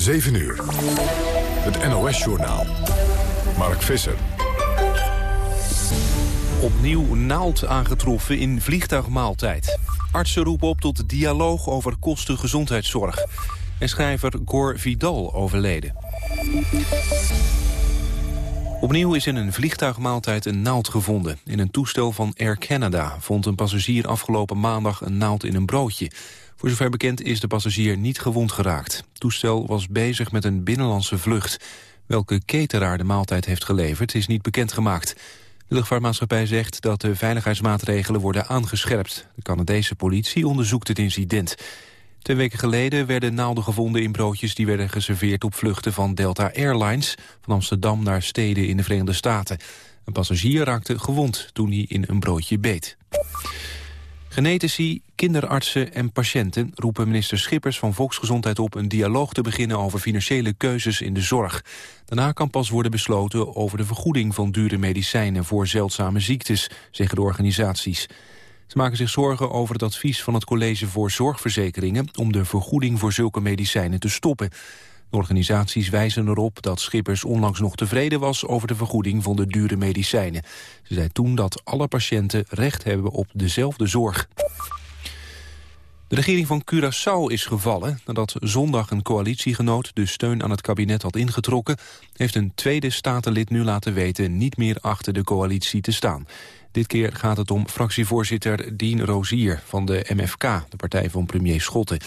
7 uur. Het NOS-journaal. Mark Visser. Opnieuw naald aangetroffen in vliegtuigmaaltijd. Artsen roepen op tot dialoog over kosten gezondheidszorg. En schrijver Gore Vidal overleden. Opnieuw is in een vliegtuigmaaltijd een naald gevonden. In een toestel van Air Canada vond een passagier afgelopen maandag een naald in een broodje. Voor zover bekend is de passagier niet gewond geraakt. Het toestel was bezig met een binnenlandse vlucht. Welke cateraar de maaltijd heeft geleverd is niet bekendgemaakt. De luchtvaartmaatschappij zegt dat de veiligheidsmaatregelen worden aangescherpt. De Canadese politie onderzoekt het incident. Twee weken geleden werden naalden gevonden in broodjes... die werden geserveerd op vluchten van Delta Airlines... van Amsterdam naar steden in de Verenigde Staten. Een passagier raakte gewond toen hij in een broodje beet. Genetici, kinderartsen en patiënten roepen minister Schippers van Volksgezondheid op een dialoog te beginnen over financiële keuzes in de zorg. Daarna kan pas worden besloten over de vergoeding van dure medicijnen voor zeldzame ziektes, zeggen de organisaties. Ze maken zich zorgen over het advies van het College voor Zorgverzekeringen om de vergoeding voor zulke medicijnen te stoppen. Organisaties wijzen erop dat Schippers onlangs nog tevreden was over de vergoeding van de dure medicijnen. Ze zei toen dat alle patiënten recht hebben op dezelfde zorg. De regering van Curaçao is gevallen nadat zondag een coalitiegenoot de steun aan het kabinet had ingetrokken, heeft een tweede statenlid nu laten weten niet meer achter de coalitie te staan. Dit keer gaat het om fractievoorzitter Dien Rozier van de MFK, de partij van premier Schotten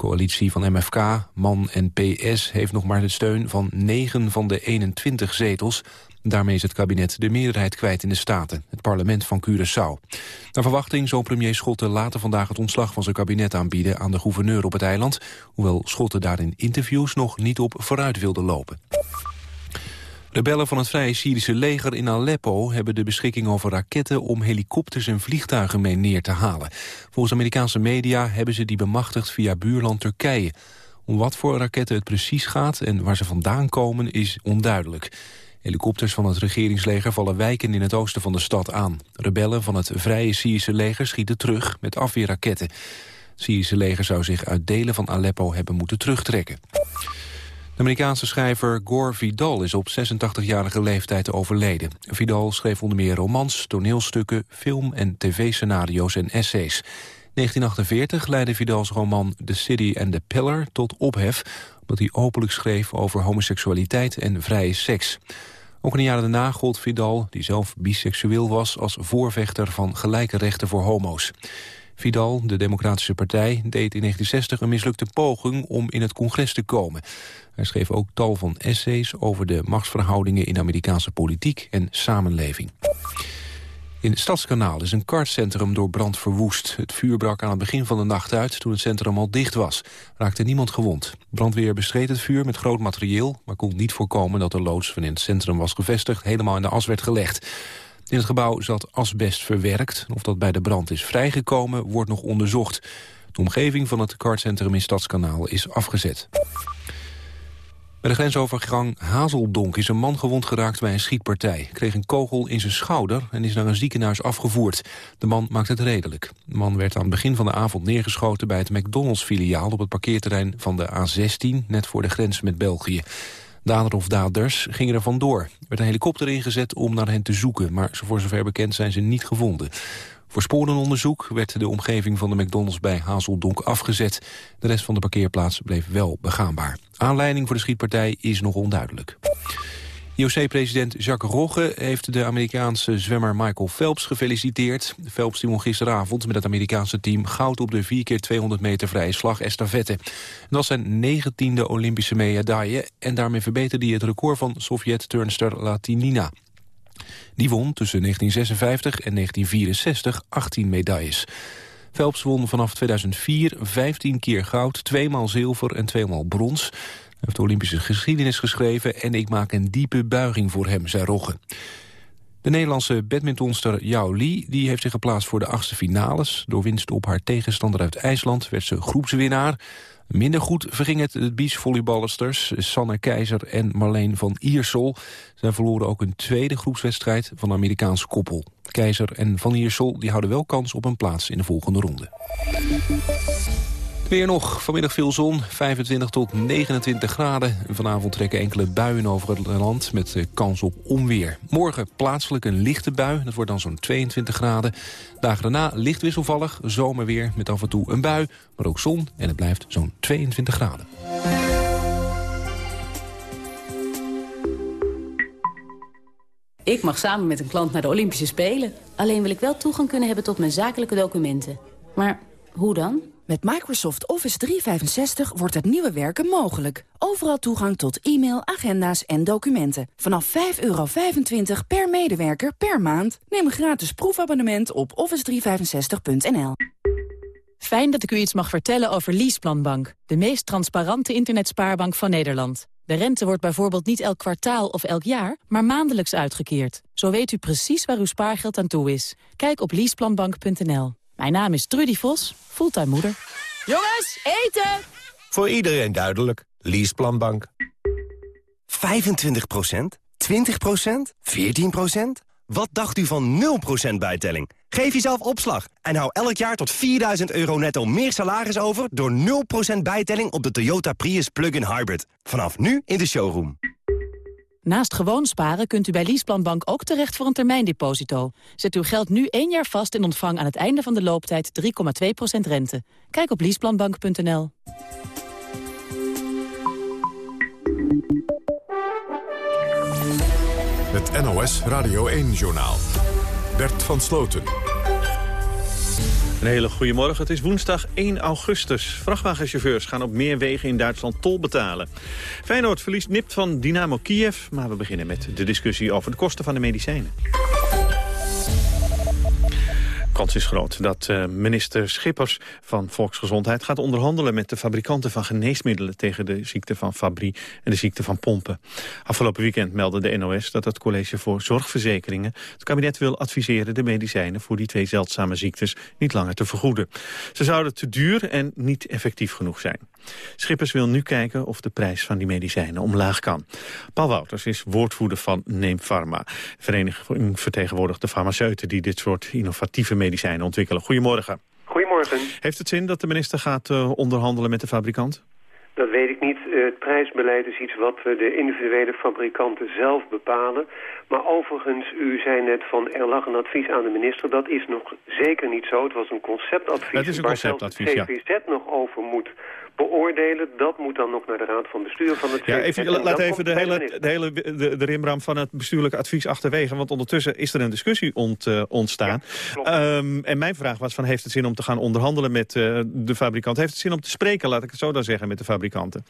coalitie van MFK, MAN en PS heeft nog maar de steun van 9 van de 21 zetels. Daarmee is het kabinet de meerderheid kwijt in de Staten, het parlement van Curaçao. Naar verwachting zal premier Schotten later vandaag het ontslag van zijn kabinet aanbieden aan de gouverneur op het eiland, hoewel Schotten daar in interviews nog niet op vooruit wilde lopen. Rebellen van het Vrije Syrische leger in Aleppo hebben de beschikking over raketten om helikopters en vliegtuigen mee neer te halen. Volgens Amerikaanse media hebben ze die bemachtigd via buurland Turkije. Om wat voor raketten het precies gaat en waar ze vandaan komen is onduidelijk. Helikopters van het regeringsleger vallen wijken in het oosten van de stad aan. Rebellen van het Vrije Syrische leger schieten terug met afweerraketten. Het Syrische leger zou zich uit delen van Aleppo hebben moeten terugtrekken. Amerikaanse schrijver Gore Vidal is op 86-jarige leeftijd overleden. Vidal schreef onder meer romans, toneelstukken, film- en tv-scenario's en essays. 1948 leidde Vidals roman The City and the Pillar tot ophef... omdat hij openlijk schreef over homoseksualiteit en vrije seks. Ook in de jaren daarna gold Vidal, die zelf biseksueel was... als voorvechter van gelijke rechten voor homo's. Vidal, de Democratische Partij, deed in 1960 een mislukte poging om in het congres te komen. Hij schreef ook tal van essays over de machtsverhoudingen in Amerikaanse politiek en samenleving. In het Stadskanaal is een kartcentrum door brand verwoest. Het vuur brak aan het begin van de nacht uit toen het centrum al dicht was. Raakte niemand gewond. Brandweer bestreed het vuur met groot materieel... maar kon niet voorkomen dat de loods van in het centrum was gevestigd... helemaal in de as werd gelegd. In het gebouw zat asbest verwerkt. Of dat bij de brand is vrijgekomen, wordt nog onderzocht. De omgeving van het kartcentrum in Stadskanaal is afgezet. Bij de grensovergang Hazeldonk is een man gewond geraakt bij een schietpartij. Kreeg een kogel in zijn schouder en is naar een ziekenhuis afgevoerd. De man maakt het redelijk. De man werd aan het begin van de avond neergeschoten bij het McDonald's-filiaal... op het parkeerterrein van de A16, net voor de grens met België. Dader of daders gingen er vandoor. Er werd een helikopter ingezet om naar hen te zoeken... maar voor zover bekend zijn ze niet gevonden. Voor sporenonderzoek werd de omgeving van de McDonald's bij Hazeldonk afgezet. De rest van de parkeerplaats bleef wel begaanbaar. Aanleiding voor de schietpartij is nog onduidelijk. IOC-president Jacques Rogge heeft de Amerikaanse zwemmer Michael Phelps gefeliciteerd. Phelps won gisteravond met het Amerikaanse team goud op de 4x200 meter vrije slag estafette. Dat was zijn negentiende Olympische medaille en daarmee verbeterde hij het record van Sovjet-turnster Latinina. Die won tussen 1956 en 1964 18 medailles. Phelps won vanaf 2004 15 keer goud, tweemaal zilver en tweemaal brons. Heeft de Olympische geschiedenis geschreven... en ik maak een diepe buiging voor hem, zei Rogge. De Nederlandse badmintonster Yao Li die heeft zich geplaatst voor de achtste finales. Door winst op haar tegenstander uit IJsland werd ze groepswinnaar. Minder goed verging het de beachvolleyballers Sanne Keizer en Marleen van Iersel. Zij verloren ook een tweede groepswedstrijd van de Amerikaanse koppel. Keizer en Van Iersel die houden wel kans op een plaats in de volgende ronde. Weer nog, vanmiddag veel zon, 25 tot 29 graden. Vanavond trekken enkele buien over het land met eh, kans op onweer. Morgen plaatselijk een lichte bui, dat wordt dan zo'n 22 graden. Dagen daarna licht wisselvallig, zomerweer met af en toe een bui, maar ook zon en het blijft zo'n 22 graden. Ik mag samen met een klant naar de Olympische Spelen. Alleen wil ik wel toegang kunnen hebben tot mijn zakelijke documenten. Maar hoe dan? Met Microsoft Office 365 wordt het nieuwe werken mogelijk. Overal toegang tot e-mail, agenda's en documenten. Vanaf 5,25 per medewerker per maand. Neem een gratis proefabonnement op office365.nl. Fijn dat ik u iets mag vertellen over Leaseplanbank. De meest transparante internetspaarbank van Nederland. De rente wordt bijvoorbeeld niet elk kwartaal of elk jaar, maar maandelijks uitgekeerd. Zo weet u precies waar uw spaargeld aan toe is. Kijk op leaseplanbank.nl. Mijn naam is Trudy Vos, fulltime moeder. Jongens, eten! Voor iedereen duidelijk. Leaseplanbank. 25% 20% 14% Wat dacht u van 0% bijtelling? Geef jezelf opslag en hou elk jaar tot 4000 euro netto meer salaris over... door 0% bijtelling op de Toyota Prius Plug-in Hybrid. Vanaf nu in de showroom. Naast gewoon sparen kunt u bij Leaseplanbank ook terecht voor een termijndeposito. Zet uw geld nu één jaar vast en ontvang aan het einde van de looptijd 3,2% rente. Kijk op leaseplanbank.nl. Het NOS Radio 1-journaal. Bert van Sloten. Een hele goede morgen. Het is woensdag 1 augustus. Vrachtwagenchauffeurs gaan op meer wegen in Duitsland tol betalen. Feyenoord verliest nipt van Dynamo Kiev. Maar we beginnen met de discussie over de kosten van de medicijnen kans is groot dat uh, minister Schippers van Volksgezondheid gaat onderhandelen met de fabrikanten van geneesmiddelen tegen de ziekte van Fabry en de ziekte van pompen. Afgelopen weekend meldde de NOS dat het College voor Zorgverzekeringen het kabinet wil adviseren de medicijnen voor die twee zeldzame ziektes niet langer te vergoeden. Ze zouden te duur en niet effectief genoeg zijn. Schippers wil nu kijken of de prijs van die medicijnen omlaag kan. Paul Wouters is woordvoerder van Neem Pharma. vereniging vertegenwoordigt de farmaceuten die dit soort innovatieve medicijnen ontwikkelen. Goedemorgen. Goedemorgen. Heeft het zin dat de minister gaat uh, onderhandelen met de fabrikant? Dat weet ik niet. Uh, het prijsbeleid is iets wat uh, de individuele fabrikanten zelf bepalen. Maar overigens, u zei net van er lag een advies aan de minister. Dat is nog zeker niet zo. Het was een conceptadvies. Het is een conceptadvies, waar zelfs de CVZ nog over moet beoordelen. Dat moet dan nog naar de Raad van Bestuur van het Ja, even, laat even de hele, de, hele de, de rimram van het bestuurlijke advies achterwege. Want ondertussen is er een discussie ont, uh, ontstaan. Ja, um, en mijn vraag was van, heeft het zin om te gaan onderhandelen met uh, de fabrikant? Heeft het zin om te spreken, laat ik het zo dan zeggen, met de fabrikanten?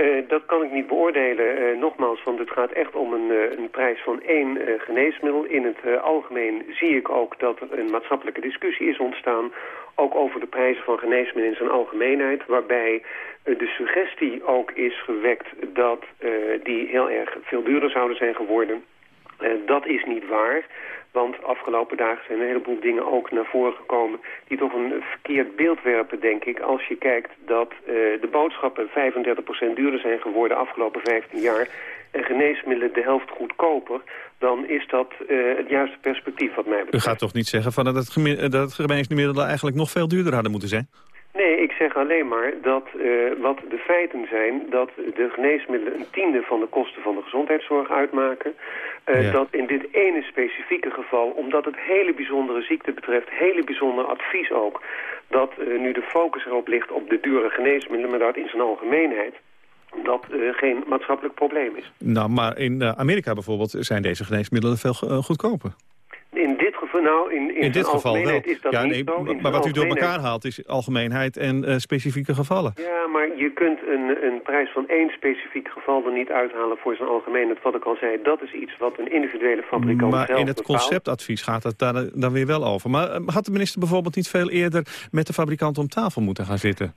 Uh, dat kan ik niet beoordelen, uh, nogmaals, want het gaat echt om een, uh, een prijs van één geneesmiddel. In het algemeen zie ik ook dat er een maatschappelijke discussie is ontstaan... ook over de prijzen van geneesmiddelen in zijn algemeenheid... waarbij de suggestie ook is gewekt dat die heel erg veel duurder zouden zijn geworden... dat is niet waar. Want afgelopen dagen zijn een heleboel dingen ook naar voren gekomen... die toch een verkeerd beeld werpen, denk ik. Als je kijkt dat uh, de boodschappen 35% duurder zijn geworden de afgelopen 15 jaar... en geneesmiddelen de helft goedkoper... dan is dat uh, het juiste perspectief wat mij betreft. U gaat toch niet zeggen van dat, het dat geneesmiddelen eigenlijk nog veel duurder hadden moeten zijn? Nee, ik zeg alleen maar dat uh, wat de feiten zijn... dat de geneesmiddelen een tiende van de kosten van de gezondheidszorg uitmaken. Uh, ja. Dat in dit ene specifieke geval, omdat het hele bijzondere ziekte betreft... hele bijzonder advies ook... dat uh, nu de focus erop ligt op de dure geneesmiddelen... maar dat in zijn algemeenheid dat geen maatschappelijk probleem is. Nou, maar in Amerika bijvoorbeeld zijn deze geneesmiddelen veel goedkoper. In dit geval, nou, in, in, in dit geval wel. is dat ja, niet zo. In maar wat u door elkaar haalt is algemeenheid en uh, specifieke gevallen. Ja, maar je kunt een, een prijs van één specifiek geval er niet uithalen voor zijn algemeenheid. Wat ik al zei, dat is iets wat een individuele fabrikant maar zelf in het bepaalt. conceptadvies gaat het daar dan weer wel over. Maar uh, had de minister bijvoorbeeld niet veel eerder met de fabrikant om tafel moeten gaan zitten?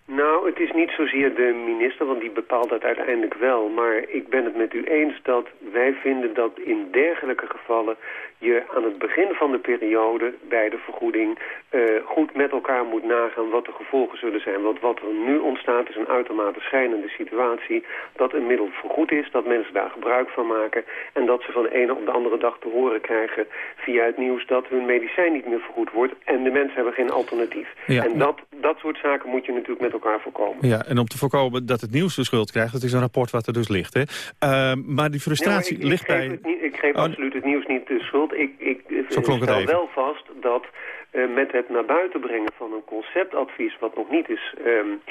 Niet zozeer de minister, want die bepaalt dat uiteindelijk wel. Maar ik ben het met u eens dat wij vinden dat in dergelijke gevallen... je aan het begin van de periode bij de vergoeding uh, goed met elkaar moet nagaan wat de gevolgen zullen zijn. Want wat er nu ontstaat is een uitermate schijnende situatie... dat een middel vergoed is, dat mensen daar gebruik van maken... en dat ze van de ene op de andere dag te horen krijgen via het nieuws... dat hun medicijn niet meer vergoed wordt en de mensen hebben geen alternatief. En dat, dat soort zaken moet je natuurlijk met elkaar voorkomen. Ja, en om te voorkomen dat het nieuws de schuld krijgt... dat is een rapport wat er dus ligt. Hè? Uh, maar die frustratie nee, ligt bij... Niet, ik geef oh, absoluut het nieuws niet de schuld. Ik, ik, Zo klonk stel het wel vast dat uh, met het naar buiten brengen van een conceptadvies... wat nog niet is um,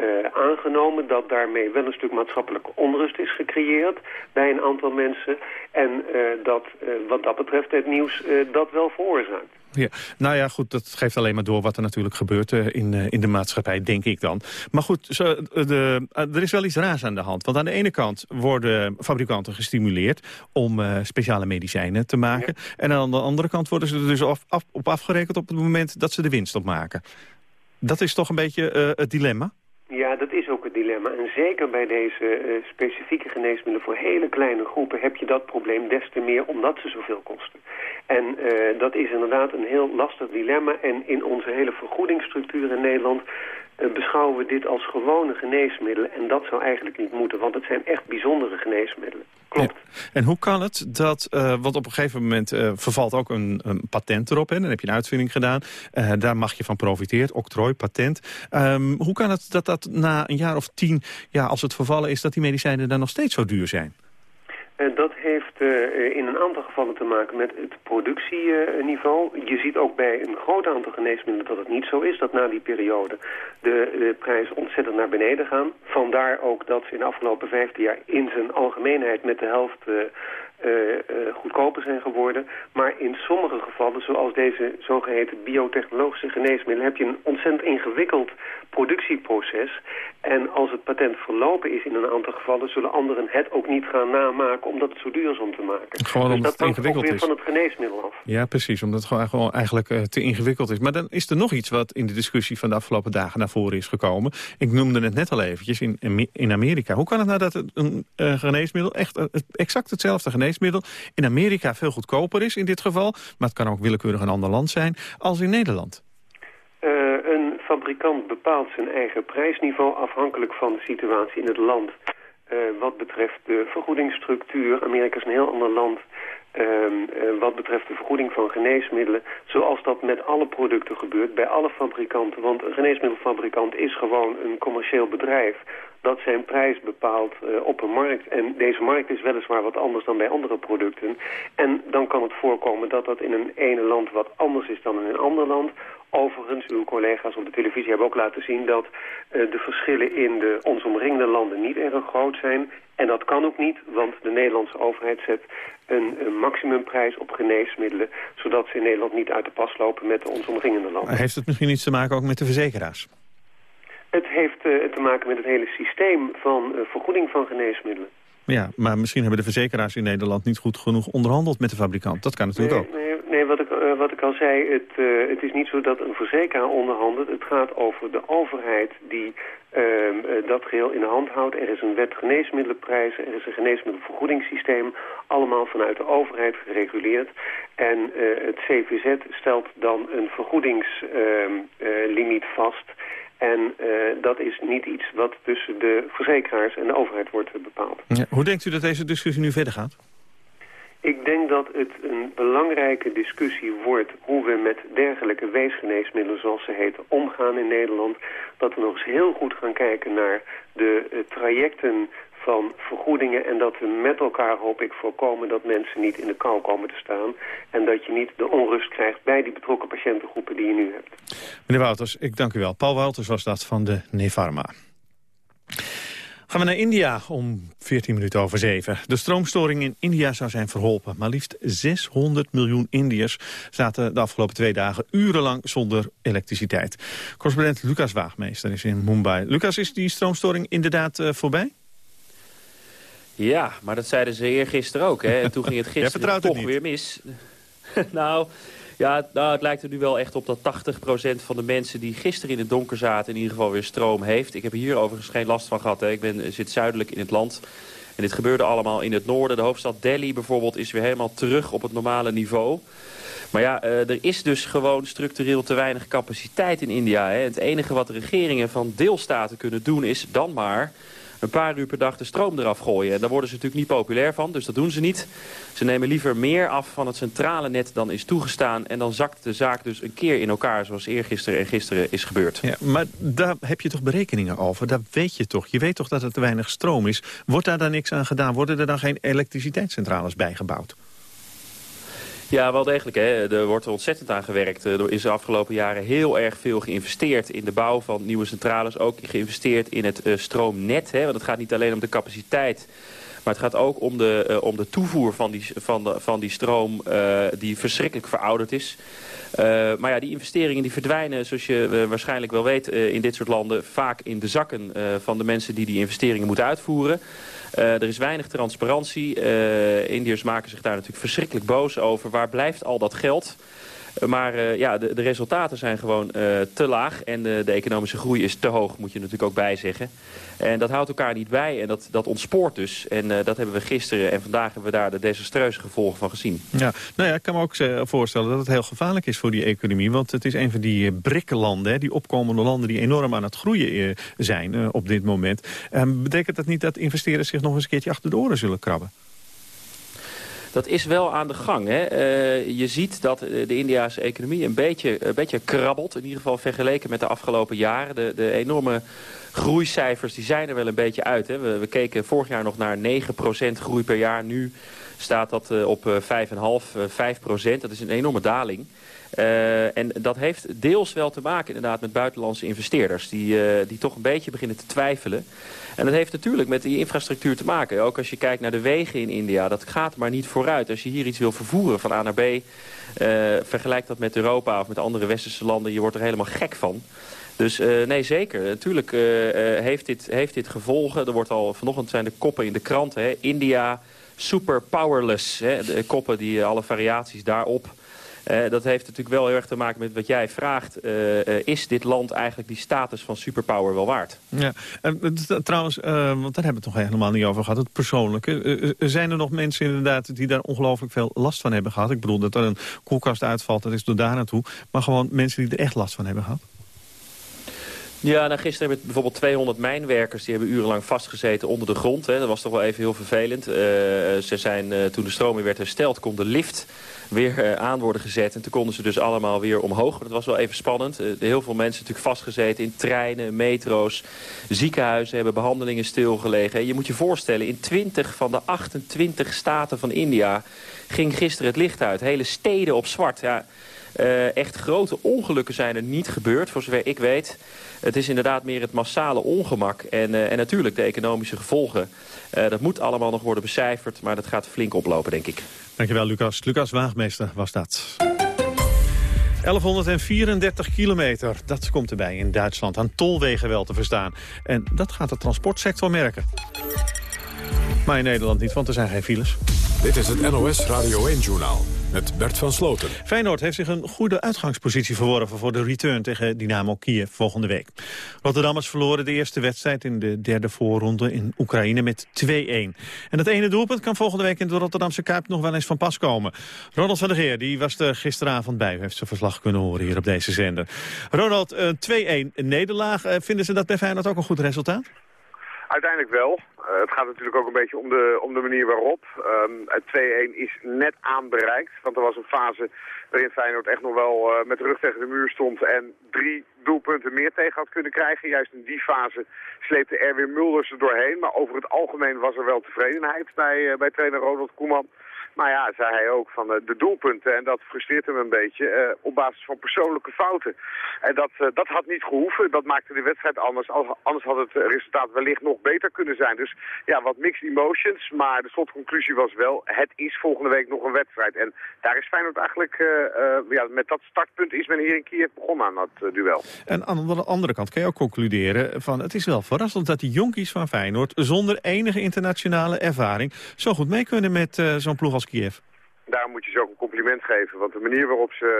uh, aangenomen... dat daarmee wel een stuk maatschappelijke onrust is gecreëerd... bij een aantal mensen. En uh, dat wat dat betreft het nieuws dat wel veroorzaakt. Ja, nou ja, goed, dat geeft alleen maar door wat er natuurlijk gebeurt uh, in, uh, in de maatschappij, denk ik dan. Maar goed, zo, de, uh, er is wel iets raars aan de hand. Want aan de ene kant worden fabrikanten gestimuleerd om speciale medicijnen te maken. Ja. En aan de andere kant worden ze er dus af, af, op afgerekend op het moment dat ze de winst opmaken. Dat is toch een beetje het dilemma? Ja, dat is ook dilemma. En zeker bij deze uh, specifieke geneesmiddelen voor hele kleine groepen heb je dat probleem des te meer omdat ze zoveel kosten. En uh, dat is inderdaad een heel lastig dilemma. En in onze hele vergoedingsstructuur in Nederland uh, beschouwen we dit als gewone geneesmiddelen. En dat zou eigenlijk niet moeten, want het zijn echt bijzondere geneesmiddelen. En hoe kan het dat, uh, want op een gegeven moment uh, vervalt ook een, een, patent erop. Hè? Dan heb je een uitvinding gedaan. Uh, daar mag je van profiteren, octrooi, patent. Um, hoe kan het dat dat na een jaar of tien, ja, als het vervallen is... dat die medicijnen dan nog steeds zo duur zijn? En dat heeft uh, in een aantal gevallen te maken met het productieniveau. je ziet ook bij een groot aantal geneesmiddelen dat het niet zo is. Dat na die periode de, de prijs ontzettend naar beneden gaan. Vandaar ook dat ze in de afgelopen 15 jaar in zijn algemeenheid met de helft uh, goedkoper zijn geworden. Maar in sommige gevallen, zoals deze zogeheten biotechnologische geneesmiddelen... heb je een ontzettend ingewikkeld productieproces. En als het patent verlopen is in een aantal gevallen... zullen anderen het ook niet gaan namaken omdat het zo duur is om te maken. Gewoon dus omdat dat het ingewikkeld is. van het geneesmiddel af. Ja, precies. Omdat het gewoon, eigenlijk uh, te ingewikkeld is. Maar dan is er nog iets wat in de discussie van de afgelopen dagen naar voren is gekomen. Ik noemde het net al eventjes in, in Amerika. Hoe kan het nou dat een geneesmiddel, echt exact hetzelfde geneesmiddel in Amerika veel goedkoper is in dit geval... maar het kan ook willekeurig een ander land zijn als in Nederland. Uh, een fabrikant bepaalt zijn eigen prijsniveau afhankelijk van de situatie in het land. Uh, wat betreft de vergoedingsstructuur, Amerika is een heel ander land... Uh, wat betreft de vergoeding van geneesmiddelen, zoals dat met alle producten gebeurt, bij alle fabrikanten. Want een geneesmiddelfabrikant is gewoon een commercieel bedrijf dat zijn prijs bepaalt uh, op een markt. En deze markt is weliswaar wat anders dan bij andere producten. En dan kan het voorkomen dat dat in een ene land wat anders is dan in een ander land. Overigens, uw collega's op de televisie hebben ook laten zien dat uh, de verschillen in de ons omringende landen niet erg groot zijn. En dat kan ook niet, want de Nederlandse overheid zet een, een maximumprijs op geneesmiddelen... zodat ze in Nederland niet uit de pas lopen met de ons omringende landen. Heeft het misschien iets te maken ook met de verzekeraars? Het heeft uh, te maken met het hele systeem van uh, vergoeding van geneesmiddelen. Ja, maar misschien hebben de verzekeraars in Nederland niet goed genoeg onderhandeld met de fabrikant. Dat kan natuurlijk nee, ook. Nee, nee wat, ik, uh, wat ik al zei, het, het is niet zo dat een verzekeraar onderhandelt. Het gaat over de overheid die ehm, dat geheel in de hand houdt. Er is een wet geneesmiddelenprijzen, er is een geneesmiddelvergoedingssysteem. Allemaal vanuit de overheid gereguleerd. En het CVZ stelt dan een vergoedingslimiet vast... En uh, dat is niet iets wat tussen de verzekeraars en de overheid wordt bepaald. Ja, hoe denkt u dat deze discussie nu verder gaat? Ik denk dat het een belangrijke discussie wordt hoe we met dergelijke weesgeneesmiddelen, zoals ze heten, omgaan in Nederland. Dat we nog eens heel goed gaan kijken naar de uh, trajecten van vergoedingen en dat we met elkaar, hoop ik, voorkomen dat mensen niet in de kou komen te staan. En dat je niet de onrust krijgt bij die betrokken patiëntengroepen die je nu hebt. Meneer Wouters, ik dank u wel. Paul Wouters was dat van de Nefarma. Gaan we naar India om 14 minuten over 7. De stroomstoring in India zou zijn verholpen. Maar liefst 600 miljoen Indiërs zaten de afgelopen twee dagen urenlang zonder elektriciteit. Correspondent Lucas Waagmeester is in Mumbai. Lucas, is die stroomstoring inderdaad uh, voorbij? Ja, maar dat zeiden ze eergisteren ook. Hè? En toen ging het gisteren toch weer mis. nou, Ja, nou, het lijkt er nu wel echt op dat 80% van de mensen die gisteren in het donker zaten... in ieder geval weer stroom heeft. Ik heb hier overigens geen last van gehad. Hè. Ik ben, zit zuidelijk in het land. En dit gebeurde allemaal in het noorden. De hoofdstad Delhi bijvoorbeeld is weer helemaal terug op het normale niveau. Maar ja, uh, er is dus gewoon structureel te weinig capaciteit in India. Hè. Het enige wat de regeringen van deelstaten kunnen doen is dan maar een paar uur per dag de stroom eraf gooien. En daar worden ze natuurlijk niet populair van, dus dat doen ze niet. Ze nemen liever meer af van het centrale net dan is toegestaan. En dan zakt de zaak dus een keer in elkaar, zoals eergisteren en gisteren is gebeurd. Ja, maar daar heb je toch berekeningen over? Daar weet je toch? Je weet toch dat er te weinig stroom is? Wordt daar dan niks aan gedaan? Worden er dan geen elektriciteitscentrales bijgebouwd? Ja, wel degelijk. Hè. Er wordt er ontzettend aan gewerkt. Er is de afgelopen jaren heel erg veel geïnvesteerd in de bouw van nieuwe centrales. Ook geïnvesteerd in het uh, stroomnet. Hè. Want het gaat niet alleen om de capaciteit... Maar het gaat ook om de, uh, om de toevoer van die, van de, van die stroom die verschrikkelijk verouderd is. Maar ja, die investeringen die verdwijnen, zoals je waarschijnlijk wel weet in dit soort landen... vaak in de zakken van de mensen die die investeringen moeten uitvoeren. Uh, er is weinig transparantie. Uh, Indiërs maken zich daar natuurlijk verschrikkelijk boos over. Waar blijft al dat geld? Maar ja, de, de, resultaten zijn gewoon te laag. En de economische groei is te hoog, moet je natuurlijk ook bijzeggen. En dat houdt elkaar niet bij en dat, dat ontspoort dus. En dat hebben we gisteren en vandaag hebben we daar de desastreuze gevolgen van gezien. Ja, nou ja, ik kan me ook voorstellen dat het heel gevaarlijk is voor die economie. Want het is een van die brikkenlanden, die opkomende landen die enorm aan het groeien zijn op dit moment. Betekent dat niet dat investeerders zich nog eens een keertje achter de oren zullen krabben? Dat is wel aan de gang. Hè. Uh, je ziet dat de Indiase economie een beetje, een beetje krabbelt. In ieder geval vergeleken met de afgelopen jaren. De, de enorme groeicijfers die zijn er wel een beetje uit. Hè. We, keken vorig jaar nog naar 9% groei per jaar. Nu staat dat uh, op uh, 5,5, uh, 5%. Dat is een enorme daling. En dat heeft deels wel te maken inderdaad met buitenlandse investeerders... die, die toch een beetje beginnen te twijfelen. En dat heeft natuurlijk met die infrastructuur te maken. Ook als je kijkt naar de wegen in India, dat gaat maar niet vooruit. Als je hier iets wil vervoeren van A naar B... Uh, vergelijk dat met Europa of met andere westerse landen... je wordt er helemaal gek van. Dus uh, nee, zeker. Natuurlijk uh, heeft, dit, heeft dit gevolgen. Er wordt al vanochtend zijn de koppen in de krant. Hè. India super powerless. Hè. De koppen, die, alle variaties daarop. Uh, dat heeft natuurlijk wel heel erg te maken met wat jij vraagt. Uh, uh, is dit land eigenlijk die status van superpower wel waard? Ja, trouwens, want daar hebben we het toch helemaal niet over gehad. Het persoonlijke. zijn er nog mensen inderdaad die daar ongelooflijk veel last van hebben gehad? Ik bedoel, dat er een koelkast uitvalt, dat is door daar naartoe. Maar gewoon mensen die er echt last van hebben gehad? Ja, nou, gisteren hebben we bijvoorbeeld 200 mijnwerkers... die hebben urenlang vastgezeten onder de grond. Hè. Dat was toch wel even heel vervelend. Uh, ze zijn, uh, toen de stroom weer werd hersteld, kon de lift weer uh, aan worden gezet. En toen konden ze dus allemaal weer omhoog. Dat was wel even spannend. heel veel mensen natuurlijk vastgezeten in treinen, metro's, ziekenhuizen... hebben behandelingen stilgelegen. Je moet je voorstellen, in 20 van de 28 staten van India... ging gisteren het licht uit. Hele steden op zwart. Ja, echt grote ongelukken zijn er niet gebeurd, voor zover ik weet... Het is inderdaad meer het massale ongemak en, en natuurlijk de economische gevolgen. Dat moet allemaal nog worden becijferd, maar dat gaat flink oplopen, denk ik. Dankjewel, Lucas. Lucas Waagmeester was dat. 1134 kilometer, dat komt erbij in Duitsland. Aan tolwegen wel te verstaan. En dat gaat de transportsector merken. Maar in Nederland niet, want er zijn geen files. Dit is het NOS Radio 1-journaal met Bert van Sloten. Feyenoord heeft zich een goede uitgangspositie verworven... voor de return tegen Dynamo Kiev volgende week. Rotterdammers verloren de eerste wedstrijd in de derde voorronde in Oekraïne met 2-1. En dat ene doelpunt kan volgende week in de Rotterdamse Kuip nog wel eens van pas komen. Ronald van der Geer die was er gisteravond bij. Heeft zijn verslag kunnen horen hier op deze zender. Ronald, 2-1 uh, nederlaag. Uh, vinden ze dat bij Feyenoord ook een goed resultaat? Uiteindelijk wel. Uh, het gaat natuurlijk ook een beetje om de, om de manier waarop. Um, het 2-1 is net aanbereikt, want er was een fase waarin Feyenoord echt nog wel uh, met de rug tegen de muur stond en drie doelpunten meer tegen had kunnen krijgen. Juist in die fase sleepte Erwin Mulders er doorheen, maar over het algemeen was er wel tevredenheid bij, uh, bij trainer Ronald Koeman. Maar ja, zei hij ook van uh, de doelpunten, en dat frustreert hem een beetje, uh, op basis van persoonlijke fouten. En dat, dat had niet gehoeven, dat maakte de wedstrijd anders. Anders had het resultaat wellicht nog beter kunnen zijn. Dus ja, wat mixed emotions, maar de slotconclusie was wel, het is volgende week nog een wedstrijd. En daar is Feyenoord eigenlijk, ja, met dat startpunt is men hier in Kiev begonnen aan dat duel. En aan de andere kant kan je ook concluderen van, het is wel verrassend dat die jonkies van Feyenoord zonder enige internationale ervaring zo goed mee kunnen met zo'n ploeg als Kiev. daarom moet je ze ook een compliment geven. Want de manier waarop ze,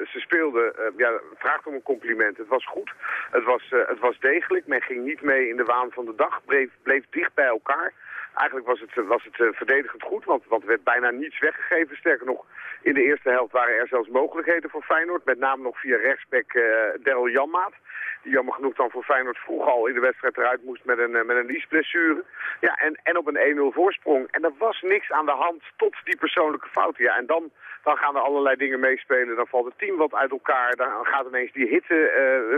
uh, ze speelden, uh, ja, vraagt om een compliment. Het was goed, het was, het was degelijk. Men ging niet mee in de waan van de dag, bleef, bleef dicht bij elkaar. Eigenlijk was het, was het verdedigend goed, want, want er werd bijna niets weggegeven. Sterker nog, in de eerste helft waren er zelfs mogelijkheden voor Feyenoord. Met name nog via rechtsback Daryl Janmaat die jammer genoeg dan voor Feyenoord vroeg al in de wedstrijd eruit moest met een, met een liesblessure. Ja, en, en op een 1-0 voorsprong. En er was niks aan de hand tot die persoonlijke fouten. Ja, en dan, dan gaan er allerlei dingen meespelen. Dan valt het team wat uit elkaar. Dan gaat ineens die hitte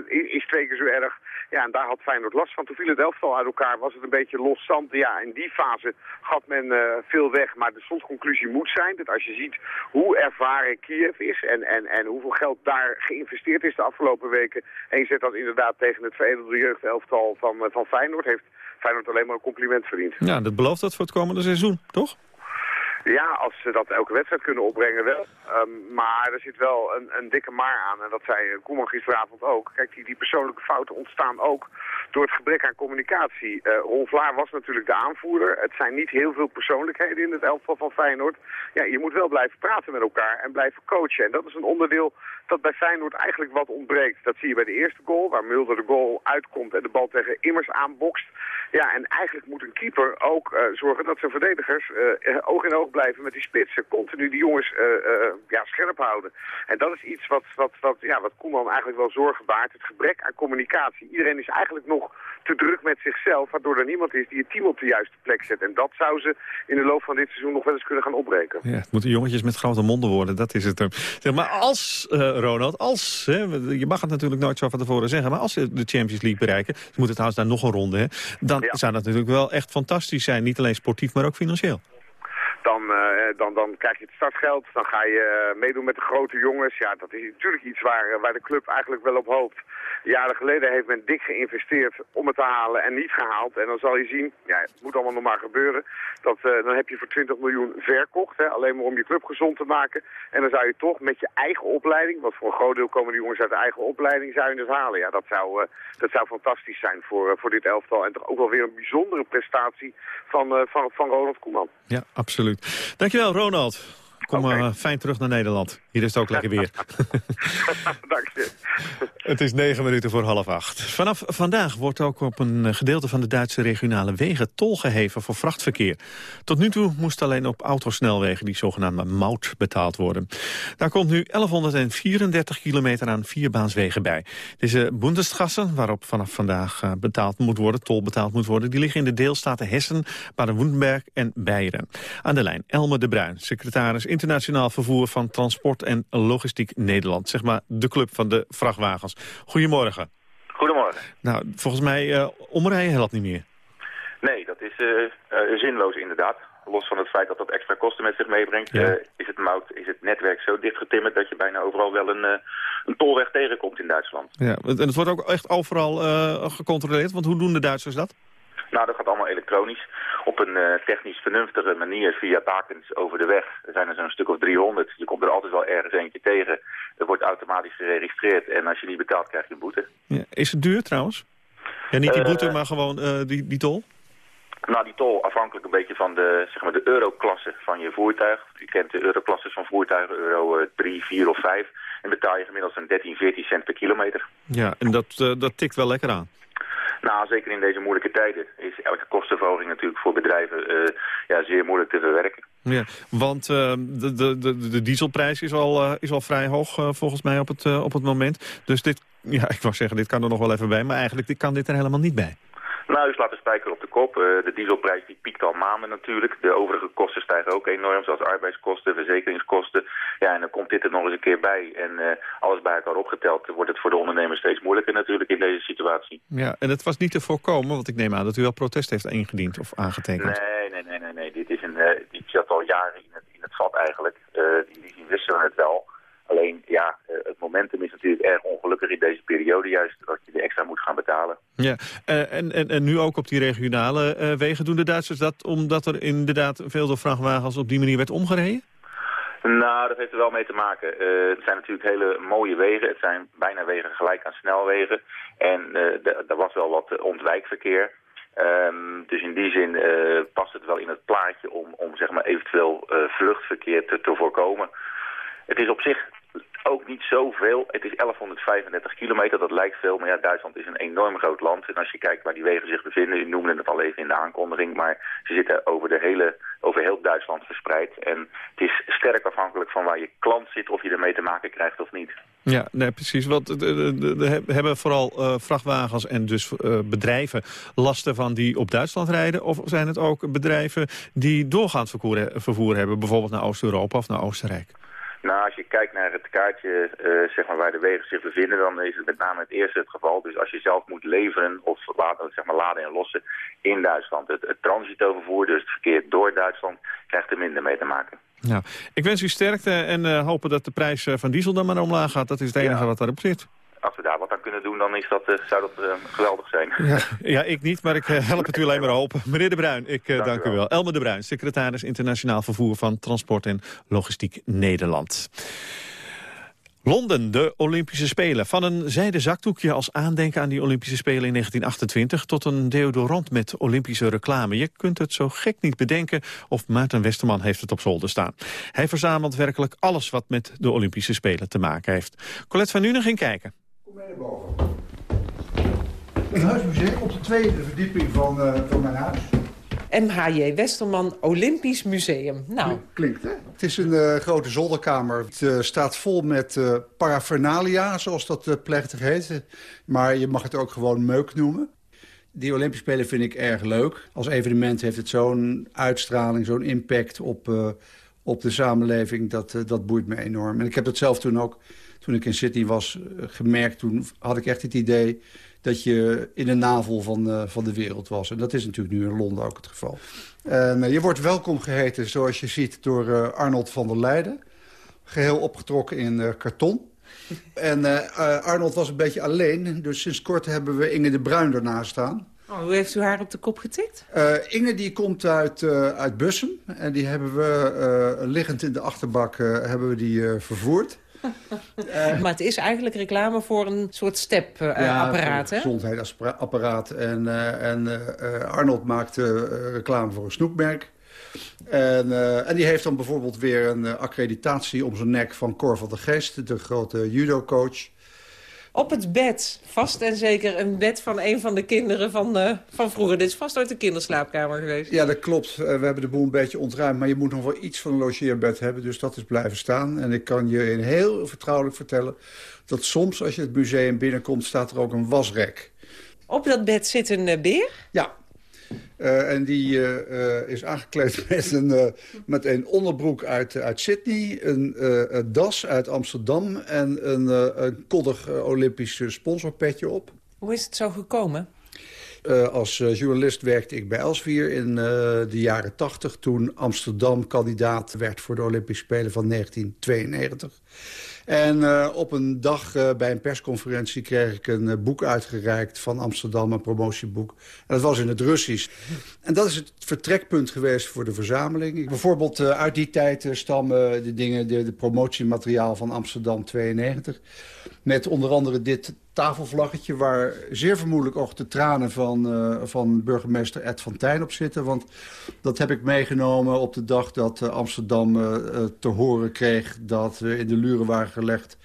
uh, is twee keer zo erg. Ja, en daar had Feyenoord last van. Toen viel het elftal uit elkaar. Was het een beetje los zand. Ja, in die fase gaat men uh, veel weg. Maar de slotconclusie moet zijn dat als je ziet hoe ervaren Kiev is... en, en, en hoeveel geld daar geïnvesteerd is de afgelopen weken... en je zet dat inderdaad tegen het veredelde jeugdelftal van, uh, van Feyenoord... heeft Feyenoord alleen maar een compliment verdiend. Ja, dat belooft dat voor het komende seizoen, toch? Ja, als ze dat elke wedstrijd kunnen opbrengen wel. Um, maar er zit wel een, een, dikke maar aan. En dat zei Koeman gisteravond ook. Kijk, die, die persoonlijke fouten ontstaan ook door het gebrek aan communicatie. Uh, Ron Vlaar was natuurlijk de aanvoerder. Het zijn niet heel veel persoonlijkheden in het elftal van Feyenoord. Ja, je moet wel blijven praten met elkaar en blijven coachen. En dat is een onderdeel dat bij Feyenoord eigenlijk wat ontbreekt. Dat zie je bij de eerste goal, waar Mulder de goal uitkomt en de bal tegen Immers aanbokst. Ja, en eigenlijk moet een keeper ook uh, zorgen dat zijn verdedigers uh, oog in oog blijven met die spitsen. Continu die jongens uh, ja, scherp houden. En dat is iets wat, wat, wat, ja, wat Koeman eigenlijk wel zorgen baart. Het gebrek aan communicatie. Iedereen is eigenlijk nog te druk met zichzelf, waardoor er niemand is die het team op de juiste plek zet. En dat zou ze in de loop van dit seizoen nog wel eens kunnen gaan opbreken. Ja, het moeten jongetjes met grote monden worden, dat is het. Zeg, maar als, Ronald, als, hè, je mag het natuurlijk nooit zo van tevoren zeggen, maar als ze de Champions League bereiken, ze moeten trouwens daar nog een ronde, hè, dan ja. zou dat natuurlijk wel echt fantastisch zijn. Niet alleen sportief, maar ook financieel. Dan, uh, dan, dan krijg je het startgeld, dan ga je uh, meedoen met de grote jongens. Ja, dat is natuurlijk iets waar, waar de club eigenlijk wel op hoopt. Jaren geleden heeft men dik geïnvesteerd om het te halen en niet gehaald. En dan zal je zien, ja, het moet allemaal nog maar gebeuren, dat, dan heb je voor 20 miljoen verkocht. Hè, alleen maar om je club gezond te maken. En dan zou je toch met je eigen opleiding, want voor een groot deel komen die jongens uit de eigen opleiding, zou je het halen. Ja, dat zou, dat zou fantastisch zijn voor, voor dit elftal. En toch ook wel weer een bijzondere prestatie van, van, van Ronald Koeman. Ja, absoluut. Dankjewel, Ronald. Kom okay. uh, fijn terug naar Nederland. Hier is het ook lekker weer. Dank je. Het is negen minuten voor half acht. Vanaf vandaag wordt ook op een gedeelte van de Duitse regionale wegen tol geheven voor vrachtverkeer. Tot nu toe moest alleen op autosnelwegen die zogenaamde mout betaald worden. Daar komt nu 1134 kilometer aan vierbaanswegen bij. Deze Bundesstrassen, waarop vanaf vandaag uh, betaald moet worden, tol betaald moet worden, die liggen in de deelstaten Hessen, Baden-Württemberg en Beieren. Aan de lijn Elmer de Bruin, secretaris internationaal vervoer van Transport en Logistiek Nederland. Zeg maar de club van de vrachtwagens. Goedemorgen. Goedemorgen. Nou, volgens mij uh, omrijden helpt niet meer. Nee, dat is uh, uh, zinloos inderdaad. Los van het feit dat dat extra kosten met zich meebrengt, ja. is, het mout, is het netwerk zo dichtgetimmerd dat je bijna overal wel een, een tolweg tegenkomt in Duitsland. Ja, en het wordt ook echt overal gecontroleerd, want hoe doen de Duitsers dat? Nou, dat gaat allemaal elektronisch. Op een uh, technisch vernuftige manier via bakens over de weg. Er zijn er zo'n stuk of 300. Je komt er altijd wel ergens eentje tegen. Er wordt automatisch geregistreerd. En als je niet betaalt, krijg je een boete. Ja, is het duur trouwens? Ja, niet die boete, uh, maar gewoon uh, die, die tol? Nou, die tol afhankelijk een beetje van de, zeg maar, de euroklasse van je voertuig. Je kent de euroklasses van voertuigen, euro 3, 4 of 5. En betaal je gemiddeld zo'n 13, 14 cent per kilometer. Ja, en dat, dat tikt wel lekker aan. Nou, zeker in deze moeilijke tijden is elke kostenverhoging natuurlijk voor bedrijven uh, ja, zeer moeilijk te verwerken. Ja, want uh, de, de, de, de dieselprijs is al, uh, is al vrij hoog volgens mij op het, op het moment. Dus dit, ja, ik wou zeggen, dit kan er nog wel even bij, maar eigenlijk kan dit er helemaal niet bij. Nou, u slaat de spijker op de kop. Uh, de dieselprijs die piekt al maanden natuurlijk. De overige kosten stijgen ook enorm, zoals arbeidskosten, verzekeringskosten. Ja, en dan komt dit er nog eens een keer bij. En uh, alles bij elkaar opgeteld wordt het voor de ondernemers steeds moeilijker natuurlijk in deze situatie. Ja, en het was niet te voorkomen, want ik neem aan dat u wel protest heeft ingediend of aangetekend. Nee, nee, nee, nee. nee. Dit is een, uh, die zat al jaren in het, in het vat eigenlijk. die, die wisten het wel. Alleen, ja, het momentum is natuurlijk erg ongelukkig in deze periode juist dat je er extra moet gaan betalen. Ja, uh, en, en, en nu ook op die regionale uh, wegen doen de Duitsers dat omdat er inderdaad veel door vrachtwagens op die manier werd omgereden? Nou, dat heeft er wel mee te maken. Uh, het zijn natuurlijk hele mooie wegen. Het zijn bijna wegen gelijk aan snelwegen. En er was wel wat ontwijkverkeer. Ehm, dus in die zin past het wel in het plaatje om, om zeg maar eventueel vluchtverkeer te, te voorkomen. Het is op zich ook niet zoveel. Het is 1135 kilometer, dat lijkt veel. Maar ja, Duitsland is een enorm groot land. En als je kijkt waar die wegen zich bevinden, u noemde het al even in de aankondiging. Maar ze zitten over, de hele, over heel Duitsland verspreid. En het is sterk afhankelijk van waar je klant zit, of je ermee te maken krijgt of niet. Ja, nee, precies. Want hebben vooral uh, vrachtwagens en dus uh, bedrijven lasten van die op Duitsland rijden? Of zijn het ook bedrijven die doorgaand vervoer, vervoer hebben, bijvoorbeeld naar Oost-Europa of naar Oostenrijk? Nou, als je kijkt naar het kaartje uh, zeg maar waar de wegen zich bevinden, dan is het met name het eerste het geval. Dus als je zelf moet leveren of laden, zeg maar, laden en lossen in Duitsland. Het, het transitovervoer, dus het verkeer door Duitsland, krijgt er minder mee te maken. Ja, ik wens u sterkte en uh, hopen dat de prijs van diesel dan maar omlaag gaat. Dat is het enige wat daarop zit als we daar wat aan kunnen doen, dan is dat, uh, zou dat uh, geweldig zijn. Ja, ja, ik niet, maar ik uh, help het u alleen maar hopen. Meneer De Bruin, ik dank, dank u wel. Elmer De Bruin, secretaris Internationaal Vervoer van Transport en Logistiek Nederland. Londen, de Olympische Spelen. Van een zijden zakdoekje als aandenken aan die Olympische Spelen in 1928... tot een deodorant met Olympische reclame. Je kunt het zo gek niet bedenken of Maarten Westerman heeft het op zolder staan. Hij verzamelt werkelijk alles wat met de Olympische Spelen te maken heeft. Colette van Nuenen ging kijken. Kom mee naar boven. Het Huismuseum op de tweede verdieping van, uh, van mijn huis. MHJ Westerman Olympisch Museum. Nou. Klinkt, hè? Het is een uh, grote zolderkamer. Het uh, staat vol met uh, paraphernalia, zoals dat plechtig heet. Maar je mag het ook gewoon meuk noemen. Die Olympische Spelen vind ik erg leuk. Als evenement heeft het zo'n uitstraling, zo'n impact op, op de samenleving. Dat, dat boeit me enorm. En ik heb dat zelf toen ook toen ik in Sydney was eh, gemerkt... toen had ik echt het idee dat je in de navel van, uh, van de wereld was. En dat is natuurlijk nu in Londen ook het geval. En uh, je wordt welkom geheten, zoals je ziet, door uh, Arnold van der Leijden. Geheel opgetrokken in karton. En Arnold was een beetje alleen, dus sinds kort hebben we Inge de Bruin ernaast staan. Oh, hoe heeft u haar op de kop getikt? Inge die komt uit, uit Bussum. En die hebben we liggend in de achterbak hebben we die vervoerd. Uh, maar het is eigenlijk reclame voor een soort stepapparaat, ja, gezondheidsapparaat. En, uh, en Arnold maakte reclame voor een snoepmerk. En, en, die heeft dan bijvoorbeeld weer een accreditatie om zijn nek van Cor van de Geest, de grote judo-coach op het bed. Vast en zeker een bed van een van de kinderen van, uh, van vroeger. Dit is vast ooit een kinderslaapkamer geweest. Ja, dat klopt. Uh, we hebben de boel een beetje ontruimd. Maar je moet nog wel iets van een logeerbed hebben. Dus dat is blijven staan. En ik kan je in heel vertrouwelijk vertellen... dat soms als je het museum binnenkomt... staat er ook een wasrek. Op dat bed zit een uh, beer? Ja, uh, en die uh, is aangekleed met een, met een onderbroek uit, uit Sydney... een das uit Amsterdam en een, een koddig Olympisch sponsorpetje op. Hoe is het zo gekomen? als journalist werkte ik bij Elsevier in de jaren 80... toen Amsterdam kandidaat werd voor de Olympische Spelen van 1992. En uh, op een dag uh, bij een persconferentie kreeg ik een uh, boek uitgereikt van Amsterdam, een promotieboek. En dat was in het Russisch. En dat is het vertrekpunt geweest voor de verzameling. Bijvoorbeeld uit die tijd stammen de dingen, de, de promotiemateriaal van Amsterdam 92. Met onder andere dit tafelvlaggetje... waar zeer vermoedelijk ook de tranen van, uh, van burgemeester Ed van Tijn op zitten. Want dat heb ik meegenomen op de dag dat uh, Amsterdam uh, te horen kreeg... dat we in de luren waren gelegd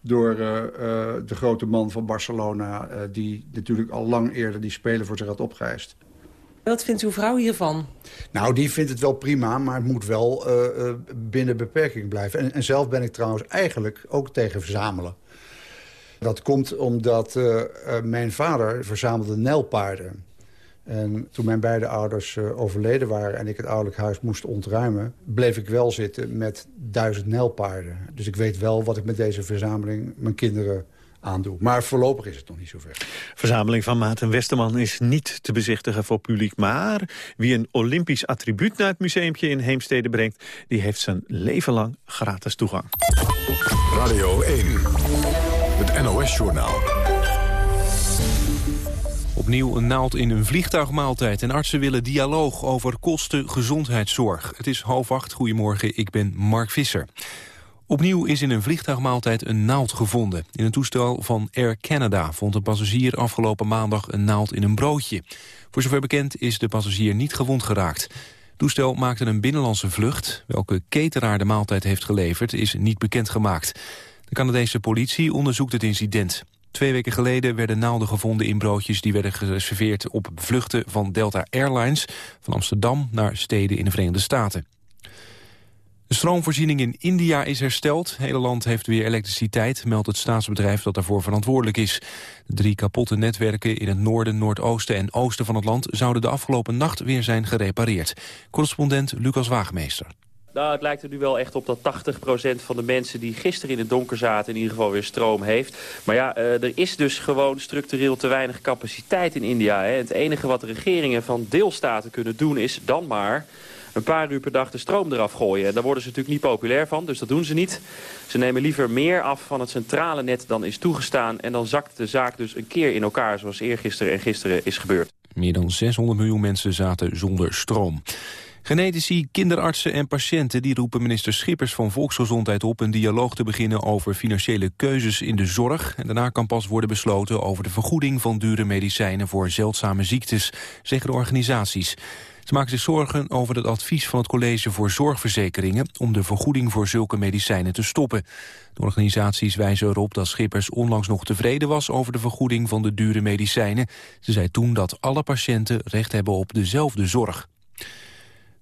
door de grote man van Barcelona... die natuurlijk al lang eerder die Spelen voor zich had opgeëist. Wat vindt uw vrouw hiervan? Nou, die vindt het wel prima, maar het moet wel binnen beperking blijven. En, en zelf ben ik trouwens eigenlijk ook tegen verzamelen. Dat komt omdat uh, mijn vader verzamelde nijlpaarden. En toen mijn beide ouders uh, overleden waren en ik het ouderlijk huis moest ontruimen... bleef ik wel zitten met duizend nijlpaarden. Dus ik weet wel wat ik met deze verzameling mijn kinderen aandoe. Maar voorlopig is het nog niet zover. Verzameling van Maarten Westerman is niet te bezichtigen voor publiek. Maar wie een Olympisch attribuut naar het museumpje in Heemstede brengt... die heeft zijn leven lang gratis toegang. Radio 1. Het NOS-journaal. Opnieuw een naald in een vliegtuigmaaltijd. En artsen willen dialoog over kosten gezondheidszorg. Het is half acht. Goedemorgen, ik ben Mark Visser. Opnieuw is in een vliegtuigmaaltijd een naald gevonden. In een toestel van Air Canada vond een passagier afgelopen maandag een naald in een broodje. Voor zover bekend is de passagier niet gewond geraakt. Het toestel maakte een binnenlandse vlucht. Welke cateraar de maaltijd heeft geleverd is niet bekendgemaakt. De Canadese politie onderzoekt het incident. Twee weken geleden werden naalden gevonden in broodjes... die werden gereserveerd op vluchten van Delta Airlines... van Amsterdam naar steden in de Verenigde Staten. De stroomvoorziening in India is hersteld. Het hele land heeft weer elektriciteit, meldt het staatsbedrijf dat daarvoor verantwoordelijk is. Drie kapotte netwerken in het noorden, noordoosten en oosten van het land... zouden de afgelopen nacht weer zijn gerepareerd. Correspondent Lucas Waagmeester. Nou, het lijkt er nu wel echt op dat 80% van de mensen die gisteren in het donker zaten... in ieder geval weer stroom heeft. Maar ja, uh, er is dus gewoon structureel te weinig capaciteit in India. Hè. Het enige wat de regeringen van deelstaten kunnen doen is dan maar een paar uur per dag de stroom eraf gooien. En daar worden ze natuurlijk niet populair van, dus dat doen ze niet. Ze nemen liever meer af van het centrale net dan is toegestaan... en dan zakt de zaak dus een keer in elkaar, zoals eergisteren en gisteren is gebeurd. Meer dan 600 miljoen mensen zaten zonder stroom. Genetici, kinderartsen en patiënten die roepen minister Schippers van Volksgezondheid op een dialoog te beginnen over financiële keuzes in de zorg. En daarna kan pas worden besloten over de vergoeding van dure medicijnen voor zeldzame ziektes, zeggen de organisaties. Ze maken zich zorgen over het advies van het College voor Zorgverzekeringen... om de vergoeding voor zulke medicijnen te stoppen. De organisaties wijzen erop dat Schippers onlangs nog tevreden was... over de vergoeding van de dure medicijnen. Ze zei toen dat alle patiënten recht hebben op dezelfde zorg.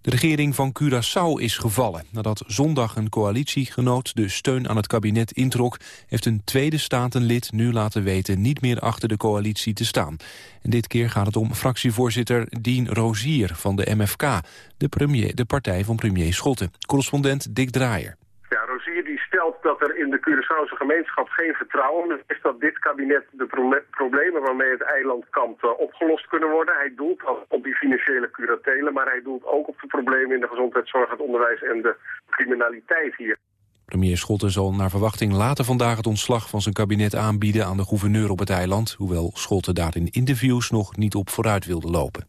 De regering van Curaçao is gevallen. Nadat zondag een coalitiegenoot de steun aan het kabinet introk... heeft een tweede statenlid nu laten weten niet meer achter de coalitie te staan. En dit keer gaat het om fractievoorzitter Dien Rozier van de MFK... de, premier, de partij van premier Schotten. Correspondent Dick Draaier stelt dat er in de Curaçaose gemeenschap geen vertrouwen is dat dit kabinet de problemen waarmee het eiland kampt uh, opgelost kunnen worden. Hij doelt op die financiële curatelen, maar hij doelt ook op de problemen in de gezondheidszorg, het onderwijs en de criminaliteit hier. Premier Schotten zal naar verwachting later vandaag het ontslag van zijn kabinet aanbieden aan de gouverneur op het eiland, hoewel Schotten daar in interviews nog niet op vooruit wilde lopen.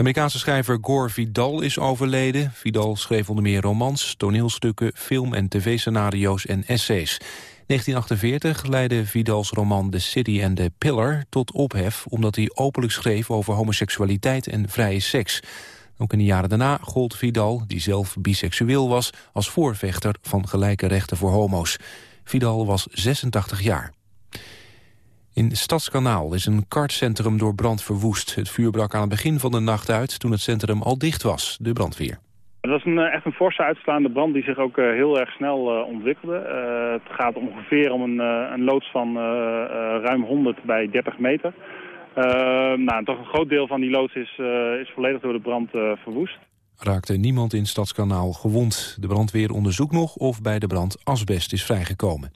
Amerikaanse schrijver Gore Vidal is overleden. Vidal schreef onder meer romans, toneelstukken, film- en tv-scenario's en essays. 1948 leidde Vidals roman The City and the Pillar tot ophef... omdat hij openlijk schreef over homoseksualiteit en vrije seks. Ook in de jaren daarna gold Vidal, die zelf biseksueel was... als voorvechter van gelijke rechten voor homo's. Vidal was 86 jaar. In Stadskanaal is een kartcentrum door brand verwoest. Het vuur brak aan het begin van de nacht uit toen het centrum al dicht was, de brandweer. Het was een, eh, echt een forse uitslaande brand die zich ook uh, heel erg snel uh, ontwikkelde. Uh, het gaat ongeveer om een, een loods van ruim 100 bij 30 meter. nou, toch een groot deel van die loods is, is volledig door de brand verwoest. Raakte niemand in Stadskanaal gewond. De brandweer onderzoekt nog of bij de brand asbest is vrijgekomen.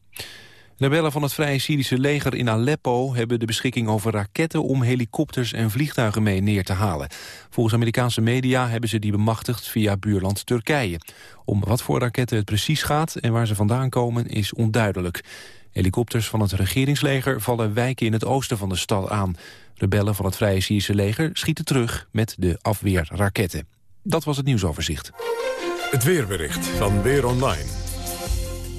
Rebellen van het Vrije Syrische leger in Aleppo hebben de beschikking over raketten om helikopters en vliegtuigen mee neer te halen. Volgens Amerikaanse media hebben ze die bemachtigd via buurland Turkije. Om wat voor raketten het precies gaat en waar ze vandaan komen is onduidelijk. Helikopters van het regeringsleger vallen wijken in het oosten van de stad aan. Rebellen van het Vrije Syrische leger schieten terug met de afweerraketten. Dat was het nieuwsoverzicht. Het weerbericht van Weer Online.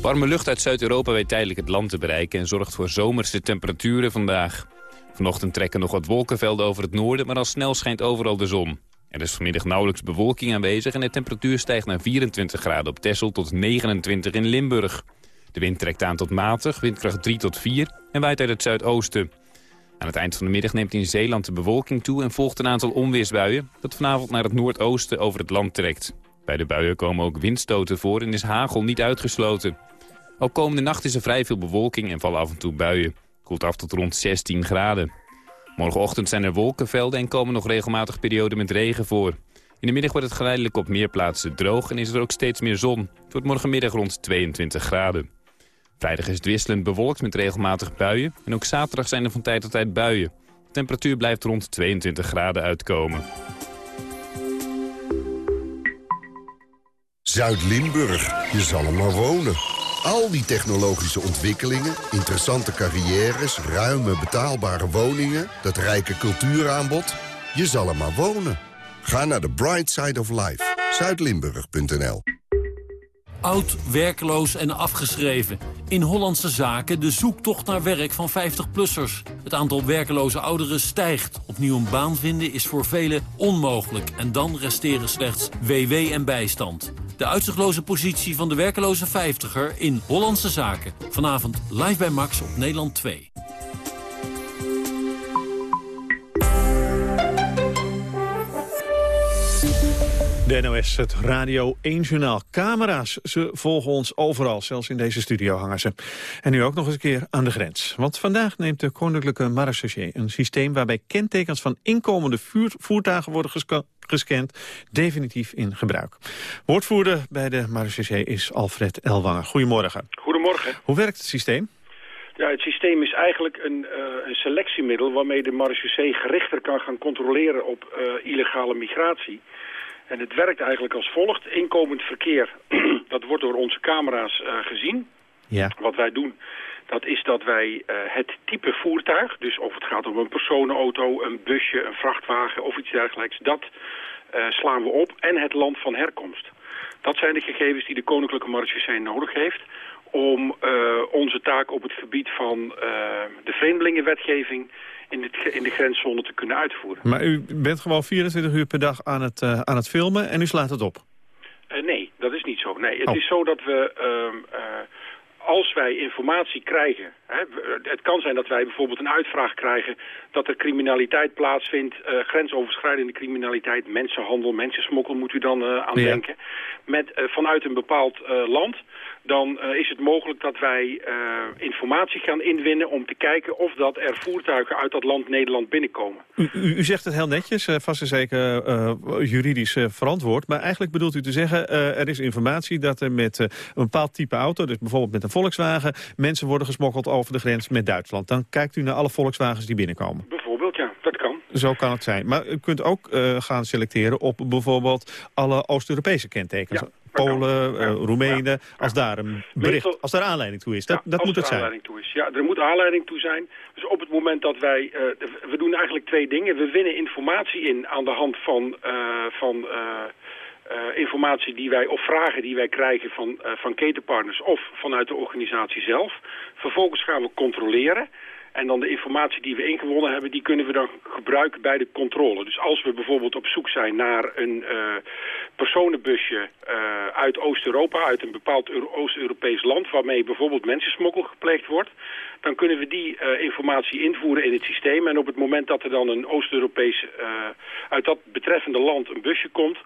Warme lucht uit Zuid-Europa weet tijdelijk het land te bereiken... en zorgt voor zomerse temperaturen vandaag. Vanochtend trekken nog wat wolkenvelden over het noorden... maar al snel schijnt overal de zon. Er is vanmiddag nauwelijks bewolking aanwezig... en de temperatuur stijgt naar 24 graden op Texel tot 29 in Limburg. De wind trekt aan tot matig, windkracht 3 tot 4... en waait uit het zuidoosten. Aan het eind van de middag neemt in Zeeland de bewolking toe... en volgt een aantal onweersbuien... dat vanavond naar het noordoosten over het land trekt. Bij de buien komen ook windstoten voor en is hagel niet uitgesloten. Ook komende nacht is er vrij veel bewolking en vallen af en toe buien. Koelt af tot rond 16 graden. Morgenochtend zijn er wolkenvelden en komen nog regelmatig perioden met regen voor. In de middag wordt het geleidelijk op meer plaatsen droog en is er ook steeds meer zon. Het wordt morgenmiddag rond 22 graden. Vrijdag is het wisselend bewolkt met regelmatig buien. En ook zaterdag zijn er van tijd tot tijd buien. De temperatuur blijft rond 22 graden uitkomen. Zuid-Limburg, je zal er maar wonen. Al die technologische ontwikkelingen, interessante carrières... ruime betaalbare woningen, dat rijke cultuuraanbod... je zal er maar wonen. Ga naar de Bright Side of Life, zuidlimburg.nl. Oud, werkloos en afgeschreven. In Hollandse zaken de zoektocht naar werk van 50-plussers. Het aantal werkloze ouderen stijgt. Opnieuw een baan vinden is voor velen onmogelijk. En dan resteren slechts WW en bijstand. De uitzichtloze positie van de werkeloze 50er in Hollandse zaken. Vanavond live bij Max op Nederland 2. De NOS, het Radio 1 Journaal. Camera's, ze volgen ons overal, zelfs in deze studio hangen ze. En nu ook nog eens een keer aan de grens. Want vandaag neemt de Koninklijke Marechaussee een systeem... waarbij kentekens van inkomende voertuigen worden gescand... definitief in gebruik. Woordvoerder bij de Marechaussee is Alfred Elwanger. Goedemorgen. Goedemorgen. Hoe werkt het systeem? Ja, het systeem is eigenlijk een, uh, een selectiemiddel... waarmee de marechaussee gerichter kan gaan controleren op uh, illegale migratie... En het werkt eigenlijk als volgt. Inkomend verkeer, dat wordt door onze camera's uh, gezien. Ja. Wat wij doen, dat is dat wij uh, het type voertuig... dus of het gaat om een personenauto, een busje, een vrachtwagen of iets dergelijks... dat uh, slaan we op en het land van herkomst. Dat zijn de gegevens die de Koninklijke Marechaussee nodig heeft om onze taak op het gebied van de vreemdelingenwetgeving in, het, in de grenszone te kunnen uitvoeren. Maar u bent gewoon 24 uur per dag aan het, uh, aan het filmen en u slaat het op? Uh, nee, dat is niet zo. Nee, het oh. is zo dat we... Uh, als wij informatie krijgen... Hè, het kan zijn dat wij bijvoorbeeld een uitvraag krijgen... dat er criminaliteit plaatsvindt, uh, grensoverschrijdende criminaliteit... mensenhandel, mensensmokkel moet u dan uh, aan ja. denken... Met, uh, vanuit een bepaald land... dan is het mogelijk dat wij informatie gaan inwinnen... om te kijken of dat er voertuigen uit dat land Nederland binnenkomen. U, u, u zegt het heel netjes, vast en zeker juridisch verantwoord... maar eigenlijk bedoelt u te zeggen... er is informatie dat er met een bepaald type auto... dus bijvoorbeeld met een Volkswagen... mensen worden gesmokkeld over de grens met Duitsland. Dan kijkt u naar alle Volkswagens die binnenkomen. Bijvoorbeeld, ja, dat kan. Zo kan het zijn. Maar u kunt ook gaan selecteren op bijvoorbeeld alle Oost-Europese kentekens. Ja, Polen, uh, Roemenen, ja, als daar een bericht, als daar aanleiding toe is. Dat, dat moet het zijn. aanleiding toe is. Ja, er moet aanleiding toe zijn. Dus op het moment dat wij, uh, we doen eigenlijk twee dingen. We winnen informatie in aan de hand van, van uh, informatie die wij, of vragen die wij krijgen van, van ketenpartners of vanuit de organisatie zelf. Vervolgens gaan we controleren. En dan de informatie die we ingewonnen hebben, die kunnen we dan gebruiken bij de controle. Dus als we bijvoorbeeld op zoek zijn naar een uh, personenbusje uh, uit Oost-Europa, uit een bepaald Oost-Europees land, waarmee bijvoorbeeld mensensmokkel gepleegd wordt, dan kunnen we die uh, informatie invoeren in het systeem. En op het moment dat er dan een Oost-Europees, uit dat betreffende land een busje komt,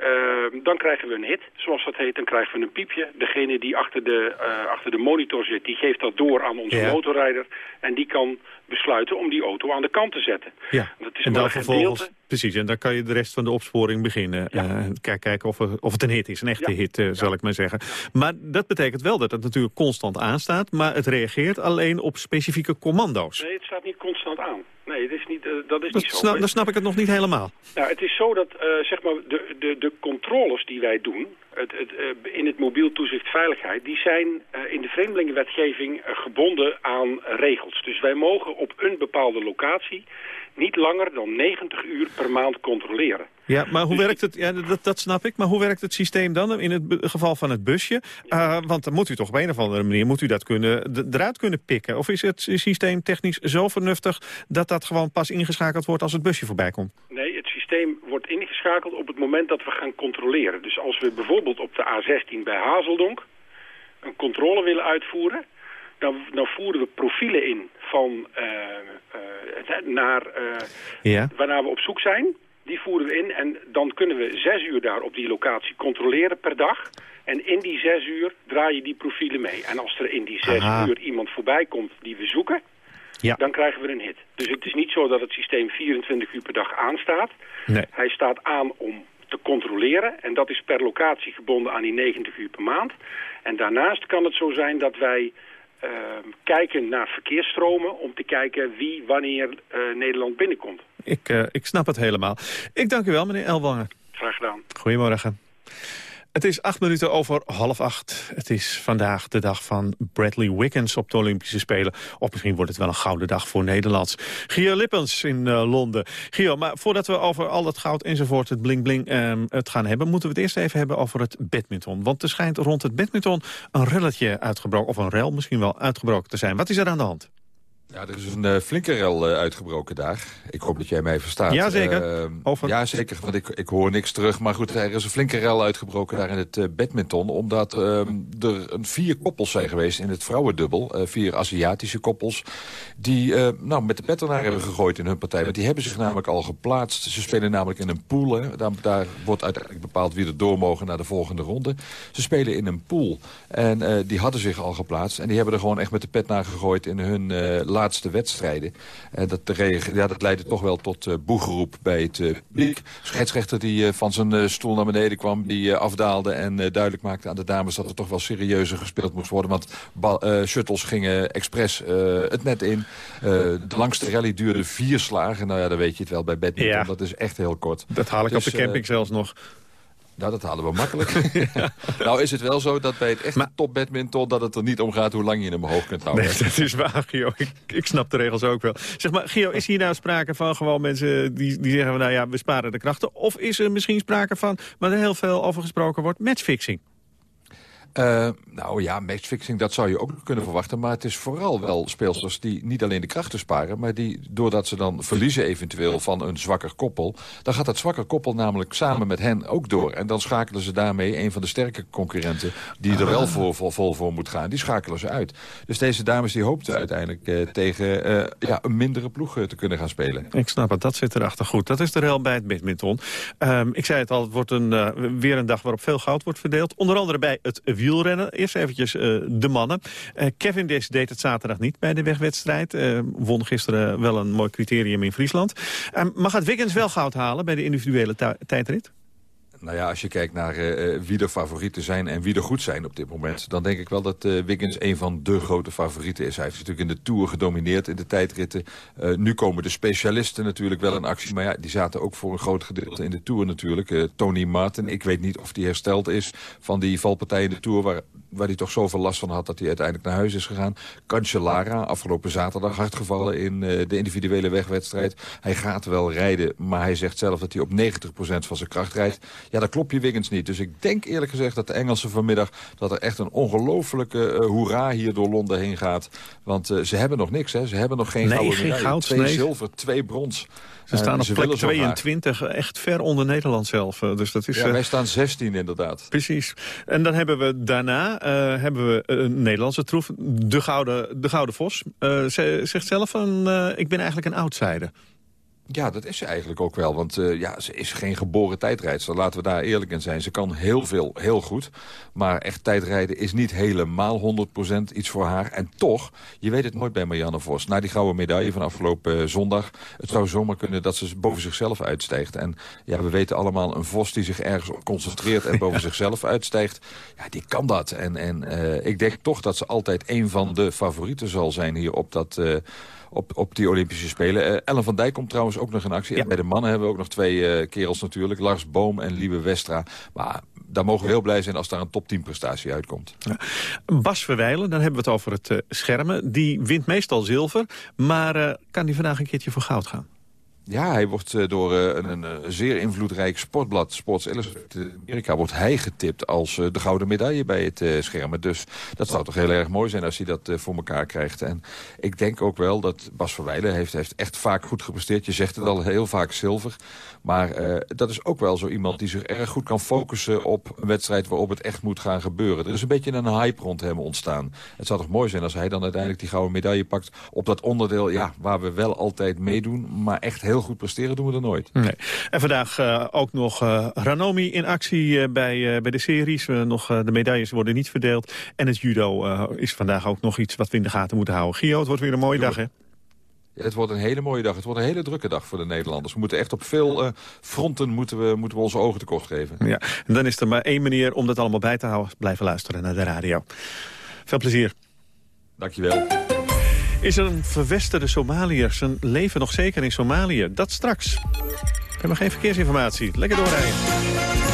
Uh, dan krijgen we een hit, zoals dat heet. Dan krijgen we een piepje. Degene die achter de, uh, achter de monitor zit, die geeft dat door aan onze ja. motorrijder. En die kan besluiten om die auto aan de kant te zetten. Ja. Dat is en dan vervolgens, precies, en dan kan je de rest van de opsporing beginnen. Ja. Uh, kijk, kijken of, er, of het een hit is, een echte ja. hit, uh, zal ik maar zeggen. Maar dat betekent wel dat het natuurlijk constant aanstaat, maar het reageert alleen op specifieke commando's. Nee, het staat niet constant aan. Nee, het is niet, uh, dat is dat niet zo. Snap, dan snap ik het nog niet helemaal. Nou, het is zo dat uh, zeg maar de, de, de controles die wij doen het, het, uh, in het mobiel toezicht veiligheid... die zijn in de vreemdelingenwetgeving gebonden aan regels. Dus wij mogen op een bepaalde locatie niet langer dan 90 uur per maand controleren. Ja, maar hoe dus werkt het, ja, dat, dat snap ik, maar hoe werkt het systeem dan in het geval van het busje? Uh, want dan moet u toch op een of andere manier moet u dat kunnen, eruit kunnen pikken. Of is het systeem technisch zo vernuftig dat dat gewoon pas ingeschakeld wordt als het busje voorbij komt? Nee, het systeem wordt ingeschakeld op het moment dat we gaan controleren. Dus als we bijvoorbeeld op de A16 bij Hazeldonk een controle willen uitvoeren... Dan, dan voeren we profielen in van uh, uh, naar ja. waarnaar we op zoek zijn. Die voeren we in en dan kunnen we zes uur daar op die locatie controleren per dag. En in die zes uur draai je die profielen mee. En als er in die zes Aha. uur iemand voorbij komt die we zoeken, ja. dan krijgen we een hit. Dus het is niet zo dat het systeem 24 uur per dag aanstaat. Nee. Hij staat aan om te controleren. En dat is per locatie gebonden aan die 90 uur per maand. En daarnaast kan het zo zijn dat wij uh, kijken naar verkeersstromen... om te kijken wie wanneer uh, Nederland binnenkomt. Ik, uh, ik snap het helemaal. Ik dank u wel, meneer Elwanger. Graag gedaan. Goedemorgen. Het is acht minuten over half acht. Het is vandaag de dag van Bradley Wiggins op de Olympische Spelen. Of misschien wordt het wel een gouden dag voor Nederlands. Gio Lippens in uh, Londen. Gio, maar voordat we over al het goud enzovoort, het bling-bling, um, het gaan hebben... moeten we het eerst even hebben over het badminton. Want er schijnt rond het badminton een relletje uitgebroken... of een rel misschien wel uitgebroken te zijn. Wat is er aan de hand? Ja, er is een uh, flinke rel uh, uitgebroken daar. Ik hoop dat jij mij verstaat. Ja, zeker. Uh, Over... Ja, zeker, want ik, ik hoor niks terug. Maar goed, er is een flinke rel uitgebroken daar in het badminton. Omdat ehm, er vier koppels zijn geweest in het vrouwendubbel. vier Aziatische koppels. Die nou, met de pet ernaar hebben gegooid in hun partij. Want die hebben zich namelijk al geplaatst. Ze spelen namelijk in een pool. Hè. Daar, daar, wordt uiteindelijk bepaald wie er door mogen naar de volgende ronde. Ze spelen in een pool. En die hadden zich al geplaatst. En die hebben er gewoon echt met de pet naar gegooid in hun laatste wedstrijden. Uh, dat, ja, dat leidde toch wel tot uh, boegeroep bij het uh, publiek. Scheidsrechter die van zijn stoel naar beneden kwam, die afdaalde en duidelijk maakte aan de dames dat er toch wel serieuzer gespeeld moest worden. Want shuttles gingen expres het net in. de langste rally duurde vier slagen. Nou ja, dan weet je het wel bij badminton. Ja. Dat is echt heel kort. Dat haal ik dus, op de camping zelfs nog. Nou, dat halen we makkelijk. Nou is het wel zo dat bij het echte maar... top badminton... dat het er niet om gaat hoe lang je hem omhoog kunt houden. Nee, dat is waar, Gio. Ik, ik, snap de regels ook wel. Zeg maar, Gio, is hier nou sprake van gewoon mensen die, die zeggen... nou ja, we sparen de krachten? Of is er misschien sprake van, waar er heel veel over gesproken wordt... matchfixing? Uh, nou ja, matchfixing, dat zou je ook kunnen verwachten. Maar het is vooral wel speelsters die niet alleen de krachten sparen... maar die, doordat ze dan verliezen eventueel van een zwakker koppel... dan gaat dat zwakker koppel namelijk samen met hen ook door. En dan schakelen ze daarmee een van de sterke concurrenten... die er wel voor, vol, vol voor moet gaan, die schakelen ze uit. Dus deze dames die hoopten uiteindelijk uh, tegen uh, ja, een mindere ploeg te kunnen gaan spelen. Ik snap het, dat zit erachter goed. Dat is de rel bij het badminton. Um, ik zei het al, het wordt een, weer een dag waarop veel goud wordt verdeeld. Onder andere bij het Eerst eventjes uh, de mannen. Uh, Kevin Des deed het zaterdag niet bij de wegwedstrijd. Uh, won gisteren wel een mooi criterium in Friesland. maar gaat Wiggins wel goud halen bij de individuele tijdrit? Nou ja, als je kijkt naar uh, wie de favorieten zijn en wie er goed zijn op dit moment... dan denk ik wel dat uh, Wiggins een van de grote favorieten is. Hij heeft natuurlijk in de Tour gedomineerd in de tijdritten. Nu komen de specialisten natuurlijk wel in actie. Maar ja, die zaten ook voor een groot gedeelte in de Tour natuurlijk. Tony Martin, ik weet niet of die hersteld is van die valpartij in de Tour... waar, waar hij toch zoveel last van had dat hij uiteindelijk naar huis is gegaan. Cancellara, afgelopen zaterdag hard gevallen in de individuele wegwedstrijd. Hij gaat wel rijden, maar hij zegt zelf dat hij op 90% van zijn kracht rijdt. Ja, dat klopt je Wiggins niet. Dus ik denk eerlijk gezegd dat de Engelsen vanmiddag... dat er echt een ongelofelijke uh, hoera hier door Londen heen gaat. Want uh, ze hebben nog niks, hè. Ze hebben nog geen nee, gouden geen goud, Twee nee. zilver, twee brons. Ze staan op plek 22, echt ver onder Nederland zelf. Dus dat is, ja, wij staan 16 inderdaad. Precies. En dan hebben we daarna hebben we een Nederlandse troef, de Gouden, de Gouden Vos. ze zegt zelf, een, ik ben eigenlijk een outsider. Ja, dat is ze eigenlijk ook wel. Want uh, ja, ze is geen geboren tijdrijdster. Laten we daar eerlijk in zijn. Ze kan heel veel, heel goed. Maar echt tijdrijden is niet helemaal 100% iets voor haar. En toch, je weet het nooit bij Marianne Vos. Na die gouden medaille van afgelopen uh, zondag... het zou zomaar kunnen dat ze boven zichzelf uitstijgt. En ja, we weten allemaal, een Vos die zich ergens op concentreert... en boven zichzelf uitstijgt, ja, die kan dat. En, en uh, ik denk toch dat ze altijd een van de favorieten zal zijn hier op dat op, op die Olympische Spelen. Uh, Ellen van Dijk komt trouwens ook nog in actie. En bij de mannen hebben we ook nog twee uh, kerels natuurlijk. Lars Boom en Liebe Westra. Maar daar mogen we heel blij zijn als daar een top 10 prestatie uitkomt. Ja. Bas Verwijlen, dan hebben we het over het uh, schermen. Die wint meestal zilver, maar kan die vandaag een keertje voor goud gaan? Ja, hij wordt uh, door uh, een, een, zeer invloedrijk sportblad, Sports Illustrated Amerika, wordt hij getipt als uh, de gouden medaille bij het schermen. Dus dat zou toch heel erg mooi zijn als hij dat voor elkaar krijgt. En ik denk ook wel dat Bas Verwijlen heeft, heeft echt vaak goed gepresteerd. Je zegt het al heel vaak zilver. Maar dat is ook wel zo iemand die zich erg goed kan focussen op een wedstrijd waarop het echt moet gaan gebeuren. Er is een beetje een hype rond hem ontstaan. Het zou toch mooi zijn als hij dan uiteindelijk die gouden medaille pakt op dat onderdeel ja, waar we wel altijd meedoen, maar echt heel goed presteren doen we er nooit. Nee. En vandaag uh, ook nog uh, Ranomi in actie bij, bij de series. nog, de medailles worden niet verdeeld. En het judo is vandaag ook nog iets wat we in de gaten moeten houden. Gio, het wordt weer een mooie dag, hè? Het wordt een hele mooie dag. Het wordt een hele drukke dag voor de Nederlanders. We moeten echt op veel fronten moeten we, moeten we onze ogen tekort geven. Ja, en dan is er maar één manier om dat allemaal bij te houden. Blijven luisteren naar de radio. Veel plezier. Dankjewel. Is er een verwesterde Somaliër zijn leven nog zeker in Somalië? Dat straks. We hebben geen verkeersinformatie. Lekker doorrijden.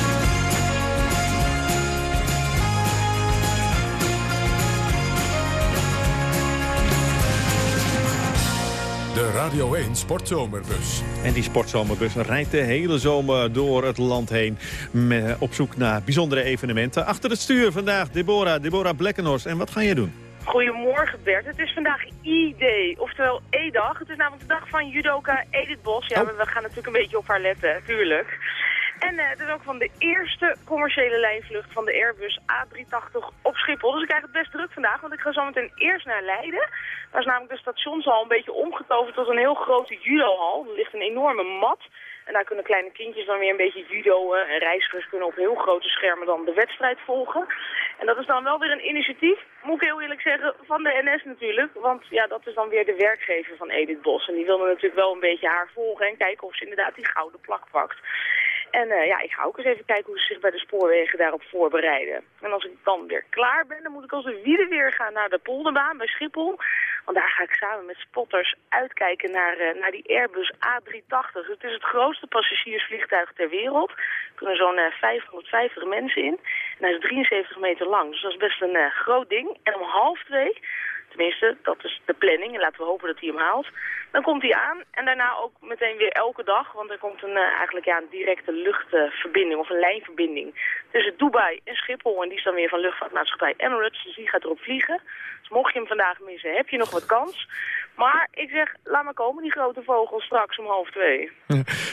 Radio 1 Sportzomerbus. En die sportzomerbus rijdt de hele zomer door het land heen... op zoek naar bijzondere evenementen. Achter het stuur vandaag Deborah, Deborah Blekkenhorst. En wat ga je doen? Goedemorgen Bert, het is vandaag I-Day, oftewel E-dag. Het is namelijk de dag van judoka Edith Bos. Ja, oh. we gaan natuurlijk een beetje op haar letten, tuurlijk. En het is ook van de eerste commerciële lijnvlucht van de Airbus A380 op Schiphol. Dus ik krijg het best druk vandaag, want ik ga zo meteen eerst naar Leiden. Daar is namelijk de stationshal een beetje omgetoverd tot een heel grote judohal. Er ligt een enorme mat. En daar kunnen kleine kindjes dan weer een beetje judo en reizigers kunnen op heel grote schermen dan de wedstrijd volgen. En dat is dan wel weer een initiatief, moet ik heel eerlijk zeggen, van de NS natuurlijk. Want ja, dat is dan weer de werkgever van Edith Bos. En die wilde natuurlijk wel een beetje haar volgen en kijken of ze inderdaad die gouden plak pakt. En uh, ja, ik ga ook eens even kijken hoe ze zich bij de spoorwegen daarop voorbereiden. En als ik dan weer klaar ben, dan moet ik als de wielen weer gaan naar de polderbaan bij Schiphol. Want daar ga ik samen met spotters uitkijken naar, uh, naar die Airbus A380. Het is het grootste passagiersvliegtuig ter wereld. Er kunnen zo'n uh, 550 mensen in. En hij is 73 meter lang, dus dat is best een groot ding. En om half twee Tenminste, dat is de planning en laten we hopen dat hij hem haalt. Dan komt hij aan en daarna ook meteen weer elke dag, want er komt een, uh, eigenlijk ja, een directe luchtverbinding of een lijnverbinding tussen Dubai en Schiphol. En die is dan weer van luchtvaartmaatschappij Emirates, dus die gaat erop vliegen. Dus mocht je hem vandaag missen, heb je nog wat kans. Maar ik zeg, laat maar komen, die grote vogel, straks om half twee.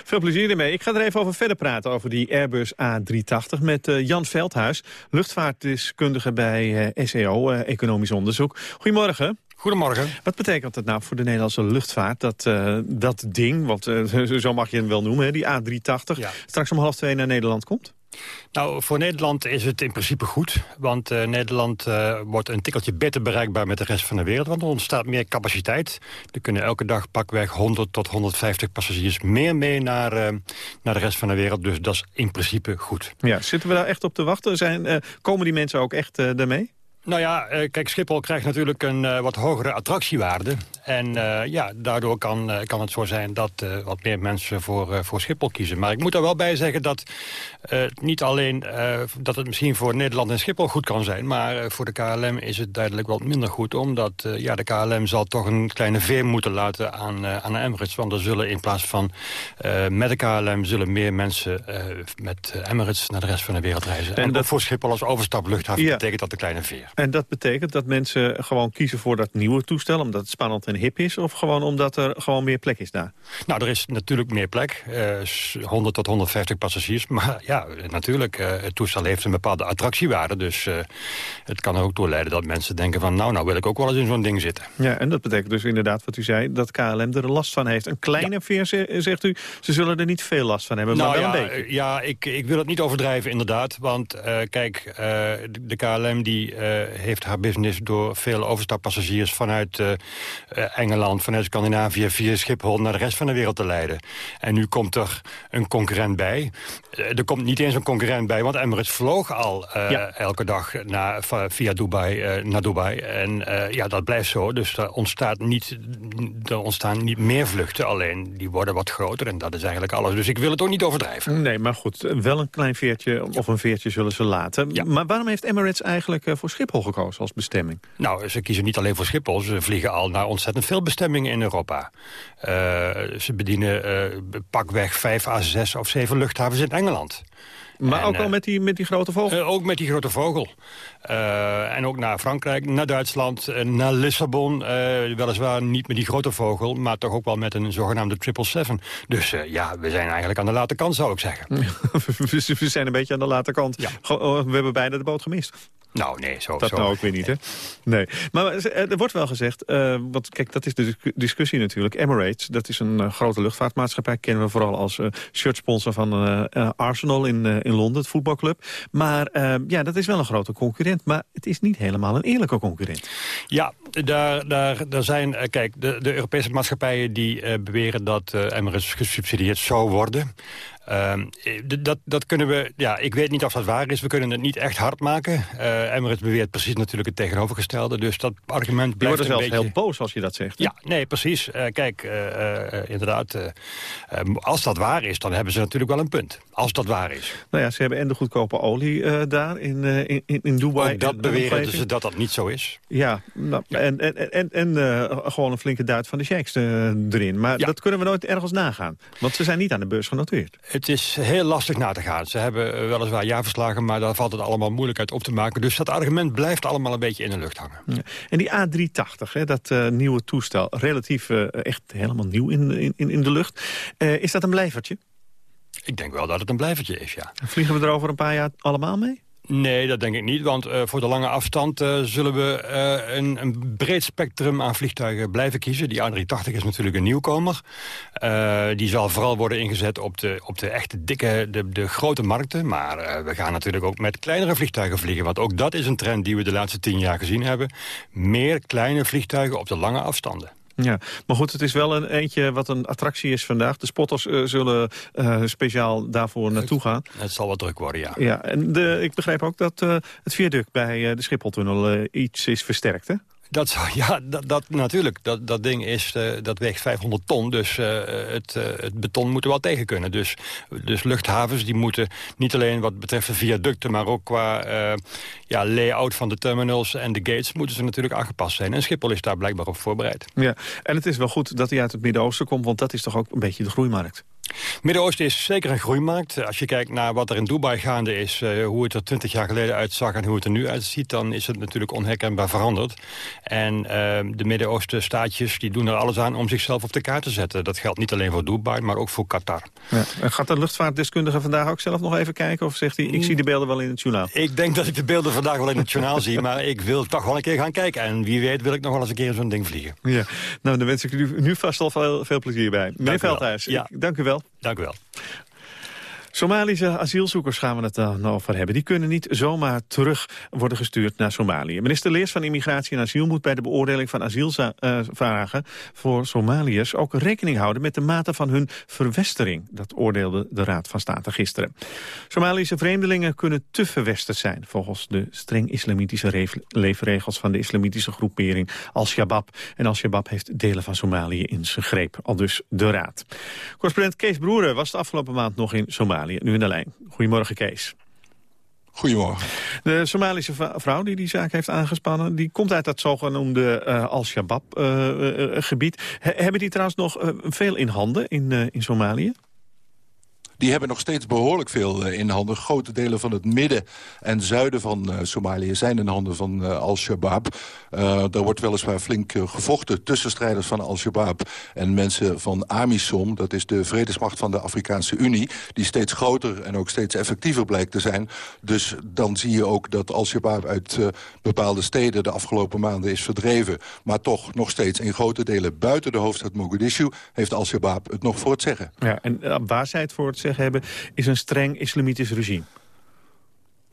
Veel plezier ermee. Ik ga er even over verder praten, over die Airbus A380... met uh, Jan Veldhuis, luchtvaartdeskundige bij uh, SEO, uh, Economisch Onderzoek. Goedemorgen. Goedemorgen. Wat betekent het nou voor de Nederlandse luchtvaart, dat, dat ding... want zo mag je het wel noemen, die A380, straks om half twee naar Nederland komt? Nou, voor Nederland is het in principe goed. Want uh, Nederland uh, wordt een tikkeltje beter bereikbaar met de rest van de wereld. Want er ontstaat meer capaciteit. Er kunnen elke dag pakweg 100 tot 150 passagiers meer mee naar, uh, naar de rest van de wereld. Dus dat is in principe goed. Ja, zitten we daar echt op te wachten? Zijn, komen die mensen ook echt daarmee? Nou ja, eh, kijk, Schiphol krijgt natuurlijk een wat hogere attractiewaarde. En uh, ja, daardoor kan, kan het zo zijn dat wat meer mensen voor, voor Schiphol kiezen. Maar ik moet er wel bij zeggen dat niet alleen dat het misschien voor Nederland en Schiphol goed kan zijn... maar voor de KLM is het duidelijk wat minder goed. Omdat ja, de KLM zal toch een kleine veer moeten laten aan, aan Emirates. Want er zullen in plaats van met de KLM zullen meer mensen met Emirates naar de rest van de wereld reizen. En, en dat voor Schiphol als overstapluchthaven ja. betekent dat de kleine veer. En dat betekent dat mensen gewoon kiezen voor dat nieuwe toestel... omdat het spannend en hip is... of gewoon omdat er gewoon meer plek is daar? Nou, er is natuurlijk meer plek. Uh, 100 tot 150 passagiers. Maar ja, natuurlijk, uh, het toestel heeft een bepaalde attractiewaarde. Dus uh, het kan er ook toe leiden dat mensen denken van... nou, nou wil ik ook wel eens in zo'n ding zitten. Ja, en dat betekent dus inderdaad wat u zei... dat KLM er last van heeft. Een kleine ja. veer, zegt u, ze zullen er niet veel last van hebben, nou, maar wel ja, een beetje. Ja, ik, ik wil het niet overdrijven, inderdaad. Want kijk, de KLM die heeft haar business door veel overstappassagiers vanuit Engeland, vanuit Scandinavië, via Schiphol naar de rest van de wereld te leiden. En nu komt er een concurrent bij. Er komt niet eens een concurrent bij, want Emirates vloog al uh, ja. elke dag naar, via Dubai naar Dubai. En ja, dat blijft zo. Dus er, ontstaat niet, er ontstaan niet meer vluchten, alleen die worden wat groter. En dat is eigenlijk alles. Dus ik wil het ook niet overdrijven. Nee, maar goed, wel een klein veertje of een veertje zullen ze laten. Ja. Maar waarom heeft Emirates eigenlijk voor Schiphol gekozen? als bestemming? Nou, ze kiezen niet alleen voor Schiphol. Ze vliegen al naar ontzettend veel bestemmingen in Europa. Uh, ze bedienen uh, pakweg vijf à zes of zeven luchthavens in Engeland. Maar en, ook al met die, met die grote vogel? Uh, ook met die grote vogel. Uh, en ook naar Frankrijk, naar Duitsland, uh, naar Lissabon. weliswaar niet met die grote vogel, maar toch ook wel met een zogenaamde 777. Dus ja, we zijn eigenlijk aan de late kant, zou ik zeggen. we zijn een beetje aan de late kant. Ja. We hebben bijna de boot gemist. Nou, nee, zo... Dat zo. nou ook weer niet, hè? Nee. Maar er wordt wel gezegd, uh, want kijk, dat is de discussie natuurlijk. Emirates, dat is een uh, grote luchtvaartmaatschappij. Kennen we vooral als uh, shirtsponsor van Arsenal in, in Londen, het voetbalclub. Maar ja, dat is wel een grote concurrent. Maar het is niet helemaal een eerlijke concurrent. Ja, daar, daar, daar zijn... kijk, de, de Europese maatschappijen die beweren dat Emirates gesubsidieerd zou worden. Ehm, dat, dat kunnen we, ja, ik weet niet of dat waar is. We kunnen het niet echt hard maken. Uh, Emirates beweert precies natuurlijk het tegenovergestelde. Dus dat argument blijft je wordt een beetje... heel boos als je dat zegt. Ja, nee, precies. Uh, kijk, uh, inderdaad, als dat waar is, dan hebben ze natuurlijk wel een punt. Als dat waar is. Nou ja, ze hebben en de goedkope olie daar in, in, in Dubai. Ook dat beweren ze dat dat niet zo is. Ja, nou, ja. en, en, en, en gewoon een flinke duit van de sheiks erin. Maar dat kunnen we nooit ergens nagaan. Want ze zijn niet aan de beurs genoteerd. Het is heel lastig na te gaan. Ze hebben weliswaar jaarverslagen, maar daar valt het allemaal moeilijk uit op te maken. Dus dat argument blijft allemaal een beetje in de lucht hangen. Ja. En die A380, hè, dat uh, nieuwe toestel, relatief uh, echt helemaal nieuw in, in, in de lucht. Uh, is dat een blijvertje? Ik denk wel dat het een blijvertje is, ja. Vliegen we er over een paar jaar allemaal mee? Nee, dat denk ik niet, want uh, voor de lange afstand uh, zullen we uh, een, een, breed spectrum aan vliegtuigen blijven kiezen. Die A380 is natuurlijk een nieuwkomer. die zal vooral worden ingezet op de, op de echte dikke, de, de grote markten. Maar we gaan natuurlijk ook met kleinere vliegtuigen vliegen. Want ook dat is een trend die we de laatste tien jaar gezien hebben. Meer kleine vliegtuigen op de lange afstanden. Ja, maar goed, het is wel een eentje wat een attractie is vandaag. De spotters uh, zullen uh, speciaal daarvoor naartoe gaan. Het zal wat druk worden, ja. Ja, en de, ik begrijp ook dat uh, het viaduct bij de Schipholtunnel iets is versterkt, hè? Dat, ja, dat, dat, natuurlijk. Dat, dat ding is, uh, dat weegt 500 ton, dus uh, het, uh, het beton moet er wel tegen kunnen. Dus, dus luchthavens die moeten niet alleen wat betreft de viaducten... maar ook qua ja, layout van de terminals en de gates... moeten ze natuurlijk aangepast zijn. En Schiphol is daar blijkbaar op voorbereid. Ja, en het is wel goed dat hij uit het Midden-Oosten komt... want dat is toch ook een beetje de groeimarkt. Midden-Oosten is zeker een groeimarkt. Als je kijkt naar wat er in Dubai gaande is... Uh, hoe het er twintig jaar geleden uitzag en hoe het er nu uitziet... dan is het natuurlijk onherkenbaar veranderd. En uh, de Midden-Oosten staatjes die doen er alles aan om zichzelf op de kaart te zetten. Dat geldt niet alleen voor Dubai, maar ook voor Qatar. Ja. Gaat de luchtvaartdeskundige vandaag ook zelf nog even kijken? Of zegt hij, ik zie de beelden wel in het journaal? Ik denk dat ik de beelden vandaag wel in het journaal zie... maar ik wil toch wel een keer gaan kijken. En wie weet wil ik nog wel eens een keer zo'n ding vliegen. Ja. Nou, dan wens ik u nu vast al veel, veel plezier bij. Meneer Veldhuis, ja. dank u wel. Dank u wel. Somalische asielzoekers gaan we het dan over hebben. Die kunnen niet zomaar terug worden gestuurd naar Somalië. Minister Leers van Immigratie en Asiel moet bij de beoordeling van asielvragen voor Somaliërs ook rekening houden met de mate van hun verwestering. Dat oordeelde de Raad van State gisteren. Somalische vreemdelingen kunnen te verwesterd zijn volgens de streng islamitische leefregels van de islamitische groepering Al-Shabaab. En Al-Shabaab heeft delen van Somalië in zijn greep, al dus de Raad. Correspondent Kees Broeren was de afgelopen maand nog in Somalië nu in de lijn. Goedemorgen, Kees. Goedemorgen. De Somalische vrouw die die zaak heeft aangespannen... die komt uit dat zogenoemde uh, Al-Shabaab-gebied. Uh, uh, hebben die trouwens nog veel in handen in, in Somalië? Die hebben nog steeds behoorlijk veel uh, in handen. Grote delen van het midden en zuiden van uh, Somalië zijn in handen van uh, Al-Shabaab. daar wordt weliswaar flink gevochten tussen strijders van Al-Shabaab en mensen van AMISOM. Dat is de vredesmacht van de Afrikaanse Unie, die steeds groter en ook steeds effectiever blijkt te zijn. Dus dan zie je ook dat Al-Shabaab uit bepaalde steden de afgelopen maanden is verdreven. Maar toch nog steeds in grote delen buiten de hoofdstad Mogadishu heeft Al-Shabaab het nog voor het zeggen. Ja, en waar zij het voor het zeggen hebben... is een streng islamitisch regime.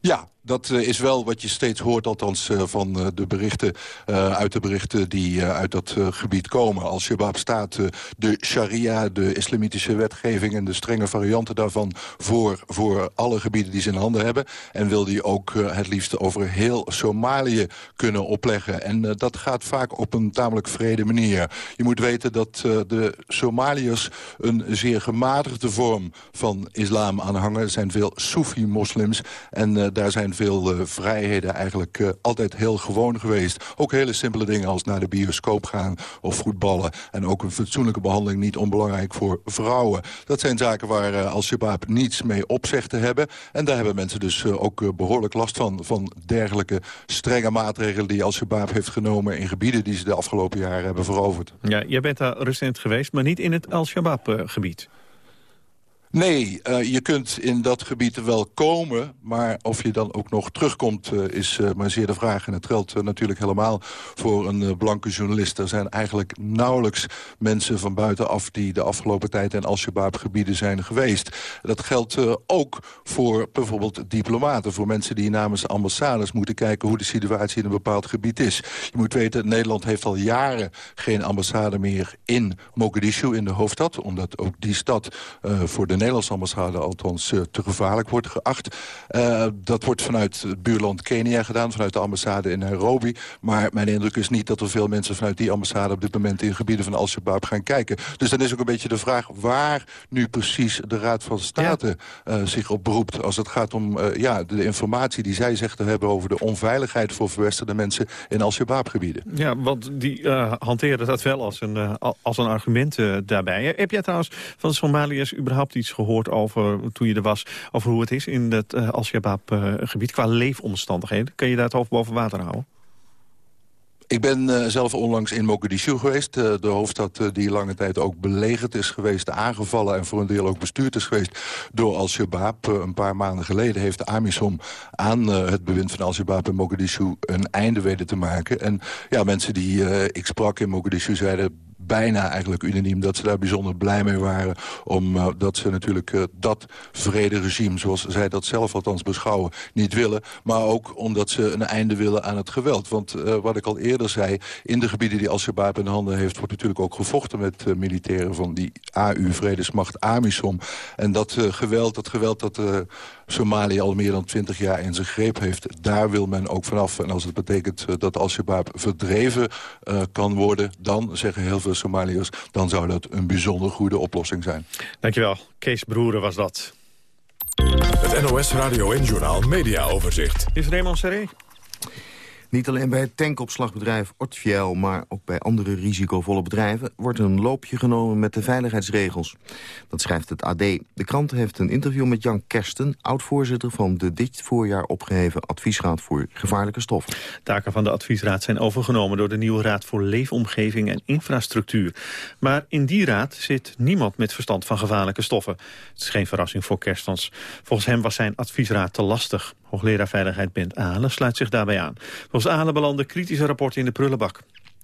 Ja, dat uh, is wel wat je steeds hoort, althans uh, van uh, de berichten, uit de berichten die uit dat gebied komen. Als Shabab staat de sharia, de islamitische wetgeving en de strenge varianten daarvan voor, voor alle gebieden die ze in handen hebben. En wil die ook het liefst over heel Somalië kunnen opleggen. En dat gaat vaak op een tamelijk vrede manier. Je moet weten dat de Somaliërs een zeer gematigde vorm van islam aanhangen. Er zijn veel Soefi-moslims en daar zijn veel uh, vrijheden eigenlijk uh, altijd heel gewoon geweest. Ook hele simpele dingen als naar de bioscoop gaan of voetballen. En ook een fatsoenlijke behandeling niet onbelangrijk voor vrouwen. Dat zijn zaken waar uh, Al-Shabaab niets mee op zegt te hebben. En daar hebben mensen dus ook behoorlijk last van. Van dergelijke strenge maatregelen die Al-Shabaab heeft genomen... in gebieden die ze de afgelopen jaren hebben veroverd. Ja, jij bent daar recent geweest, maar niet in het Al-Shabaab-gebied. Nee, uh, je kunt in dat gebied wel komen... maar of je dan ook nog terugkomt uh, is uh, maar zeer de vraag. En het geldt natuurlijk helemaal voor een blanke journalist. Er zijn eigenlijk nauwelijks mensen van buitenaf... die de afgelopen tijd in Al-Shabaab-gebieden zijn geweest. Dat geldt ook voor bijvoorbeeld diplomaten. Voor mensen die namens ambassades moeten kijken... hoe de situatie in een bepaald gebied is. Je moet weten, Nederland heeft al jaren geen ambassade meer in Mogadishu... in de hoofdstad, omdat ook die stad voor de Nederlandse ambassade althans te gevaarlijk wordt geacht. dat wordt vanuit het buurland Kenia gedaan, vanuit de ambassade in Nairobi. Maar mijn indruk is niet dat er veel mensen vanuit die ambassade... op dit moment in gebieden van Al-Shabaab gaan kijken. Dus dan is ook een beetje de vraag waar nu precies de Raad van State zich op beroept. Als het gaat om ja, de informatie die zij zegt te hebben... over de onveiligheid voor verwesterde mensen in Al-Shabaab-gebieden. Ja, want die uh, hanteren dat wel als een, uh, als een argument uh, daarbij. Heb jij trouwens van Somaliërs überhaupt iets gehoord over, toen je er was... over hoe het is in het Al-Shabaab-gebied qua leefomstandigheden? Kun je daar het hoofd boven water houden? Ik ben uh, zelf onlangs in Mogadishu geweest. Uh, de hoofdstad uh, die lange tijd ook belegerd is geweest, aangevallen... en voor een deel ook bestuurd is geweest door Al-Shabaab. een paar maanden geleden heeft AMISOM aan het bewind van Al-Shabaab in Mogadishu... een einde weten te maken. En ja, mensen die ik sprak in Mogadishu zeiden bijna eigenlijk unaniem dat ze daar bijzonder blij mee waren. Omdat uh, ze natuurlijk uh, dat vrede-regime, zoals zij dat zelf althans beschouwen, niet willen. Maar ook omdat ze een einde willen aan het geweld. Want uh, wat ik al eerder zei, in de gebieden die Al-Shabaab in handen heeft... wordt natuurlijk ook gevochten met militairen van die AU-vredesmacht AMISOM. En dat geweld, dat geweld dat Somalië al meer dan twintig jaar in zijn greep heeft. Daar wil men ook vanaf. En als het betekent uh, dat Al-Shabaab verdreven uh, kan worden... dan, zeggen heel veel Somaliërs, dan zou dat een bijzonder goede oplossing zijn. Dankjewel. Kees Broeren was dat. Het NOS Radio en Journal Media Overzicht. Is Raymond Serré? Niet alleen bij het tankopslagbedrijf Ortfiel, maar ook bij andere risicovolle bedrijven wordt een loopje genomen met de veiligheidsregels. Dat schrijft het AD. De krant heeft een interview met Jan Kersten, oud-voorzitter van de dit voorjaar opgeheven Adviesraad voor Gevaarlijke Stoffen. Taken van de adviesraad zijn overgenomen door de nieuwe Raad voor Leefomgeving en Infrastructuur. Maar in die raad zit niemand met verstand van gevaarlijke stoffen. Het is geen verrassing voor Kerstens. Volgens hem was zijn adviesraad te lastig. Hoogleraar Veiligheid Bent Ahlen sluit zich daarbij aan. Volgens Ahlen belanden kritische rapporten in de prullenbak.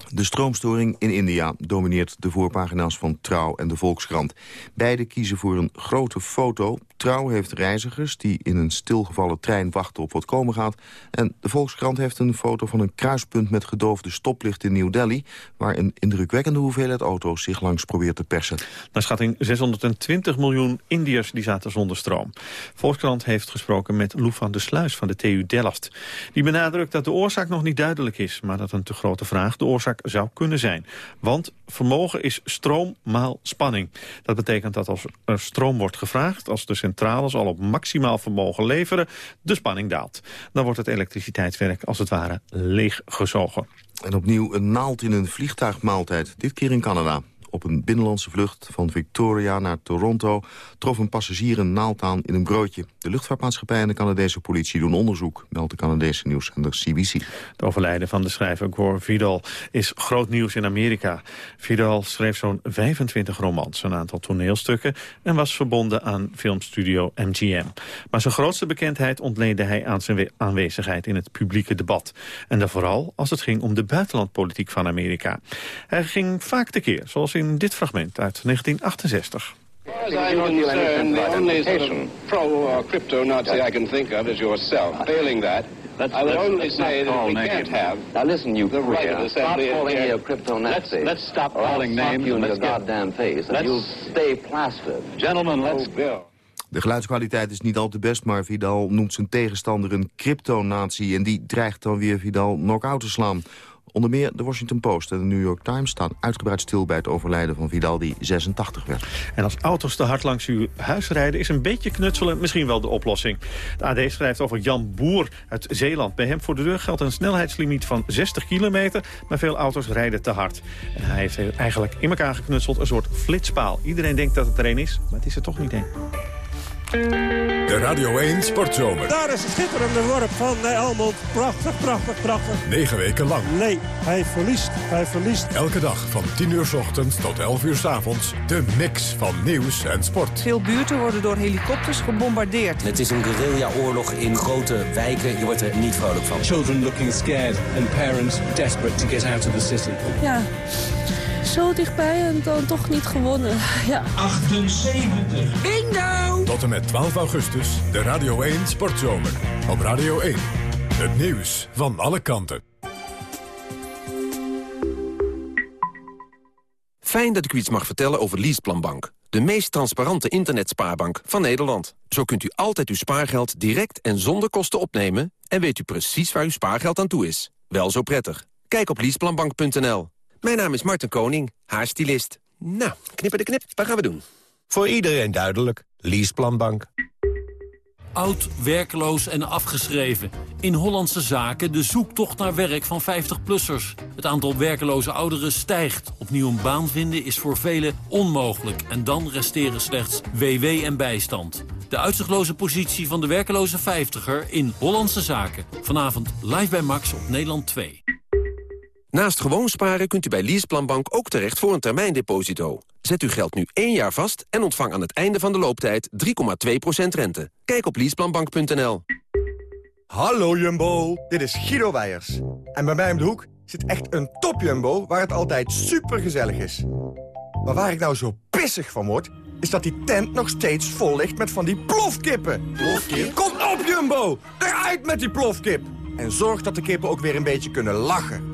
De stroomstoring in India domineert de voorpagina's van Trouw en de Volkskrant. Beide kiezen voor een grote foto. Trouw heeft reizigers die in een stilgevallen trein wachten op wat komen gaat. En de Volkskrant heeft een foto van een kruispunt met gedoofde stoplicht in New Delhi... waar een indrukwekkende hoeveelheid auto's zich langs probeert te persen. Naar schatting 620 miljoen Indiërs die zaten zonder stroom. Volkskrant heeft gesproken met Lou van der Sluis van de TU Delft. Die benadrukt dat de oorzaak nog niet duidelijk is... maar dat een te grote vraag de oorzaak zou kunnen zijn. Want vermogen is stroom maal spanning. Dat betekent dat als er stroom wordt gevraagd... als de centrales al op maximaal vermogen leveren... de spanning daalt. Dan wordt het elektriciteitswerk als het ware leeggezogen. En opnieuw een naald in een vliegtuigmaaltijd. Dit keer in Canada. Op een binnenlandse vlucht van Victoria naar Toronto... trof een passagier een naald aan in een broodje. De luchtvaartmaatschappij en de Canadese politie doen onderzoek... meldt de Canadese nieuwszender CBC. Het overlijden van de schrijver Gore Vidal is groot nieuws in Amerika. Vidal schreef zo'n 25 romans, een aantal toneelstukken... en was verbonden aan filmstudio MGM. Maar zijn grootste bekendheid ontleende hij aan zijn aanwezigheid... in het publieke debat. En dan vooral als het ging om de buitenlandpolitiek van Amerika. Hij ging vaak tekeer, zoals in in dit fragment uit 1968. I'm concerned, the only sort of pro-crypto-Nazi I can think of is yourself. Failing that, Let's, I would let's, only let's say that we names. can't have Now listen, you the right of queer. Stop assembly calling me a crypto Let's, Nazi. let's stop or I'll calling names. you in and your let's get- goddamn face, and Let's- you'll stay plastered. Gentlemen, let's go. De geluidskwaliteit is niet al te best, maar Vidal noemt zijn tegenstander een crypto-nazi... en die dreigt dan weer Vidal knock-out te slaan. Onder meer de Washington Post en de New York Times staan uitgebreid stil... bij het overlijden van Vidal, die 86 werd. En als auto's te hard langs uw huis rijden... is een beetje knutselen misschien wel de oplossing. De AD schrijft over Jan Boer uit Zeeland. Bij hem voor de deur geldt een snelheidslimiet van 60 kilometer... maar veel auto's rijden te hard. En hij heeft eigenlijk in elkaar geknutseld een soort flitspaal. Iedereen denkt dat het er een is, maar het is er toch niet één. De Radio 1 Sportzomer. Daar is een schitterende worp van eh, Elmond. Prachtig, prachtig, prachtig. Negen weken lang. Nee, hij verliest. Hij verliest. Elke dag van 10 uur 's ochtends tot 11 uur 's avonds. De mix van nieuws en sport. Veel buurten worden door helikopters gebombardeerd. Het is een guerrilla-oorlog in grote wijken. Je wordt er niet vrolijk van. Children looking scared and parents desperate to get out of the city. Ja, zo dichtbij en dan toch niet gewonnen. Ja. 78. Bingo! Tot en met 12 augustus de Radio 1 Sportzomer. Op Radio 1. Het nieuws van alle kanten. Fijn dat ik u iets mag vertellen over Leaseplanbank. de meest transparante internetspaarbank van Nederland. Zo kunt u altijd uw spaargeld direct en zonder kosten opnemen... en weet u precies waar uw spaargeld aan toe is. Wel zo prettig. Kijk op leaseplanbank.nl. Mijn naam is Martin Koning, haar stylist. Nou, knippen de knip, wat gaan we doen? Voor iedereen duidelijk. Leaseplanbank. Oud, werkloos en afgeschreven. In Hollandse zaken de zoektocht naar werk van 50-plussers. Het aantal werkloze ouderen stijgt. Opnieuw een baan vinden is voor velen onmogelijk. En dan resteren slechts WW en bijstand. De uitzichtloze positie van de werkloze 50er in Hollandse zaken. Vanavond live bij Max op Nederland 2. Naast gewoon sparen kunt u bij Leaseplanbank ook terecht voor een termijndeposito. Zet uw geld nu één jaar vast en ontvang aan het einde van de looptijd 3,2% rente. Kijk op leaseplanbank.nl. Hallo Jumbo, dit is Guido Wijers. En bij mij om de hoek zit echt een top Jumbo waar het altijd super gezellig is. Maar waar ik nou zo pissig van word, is dat die tent nog steeds vol ligt met van die plofkippen. Plofkip? Kom op Jumbo, eruit met die plofkip. En zorg dat de kippen ook weer een beetje kunnen lachen.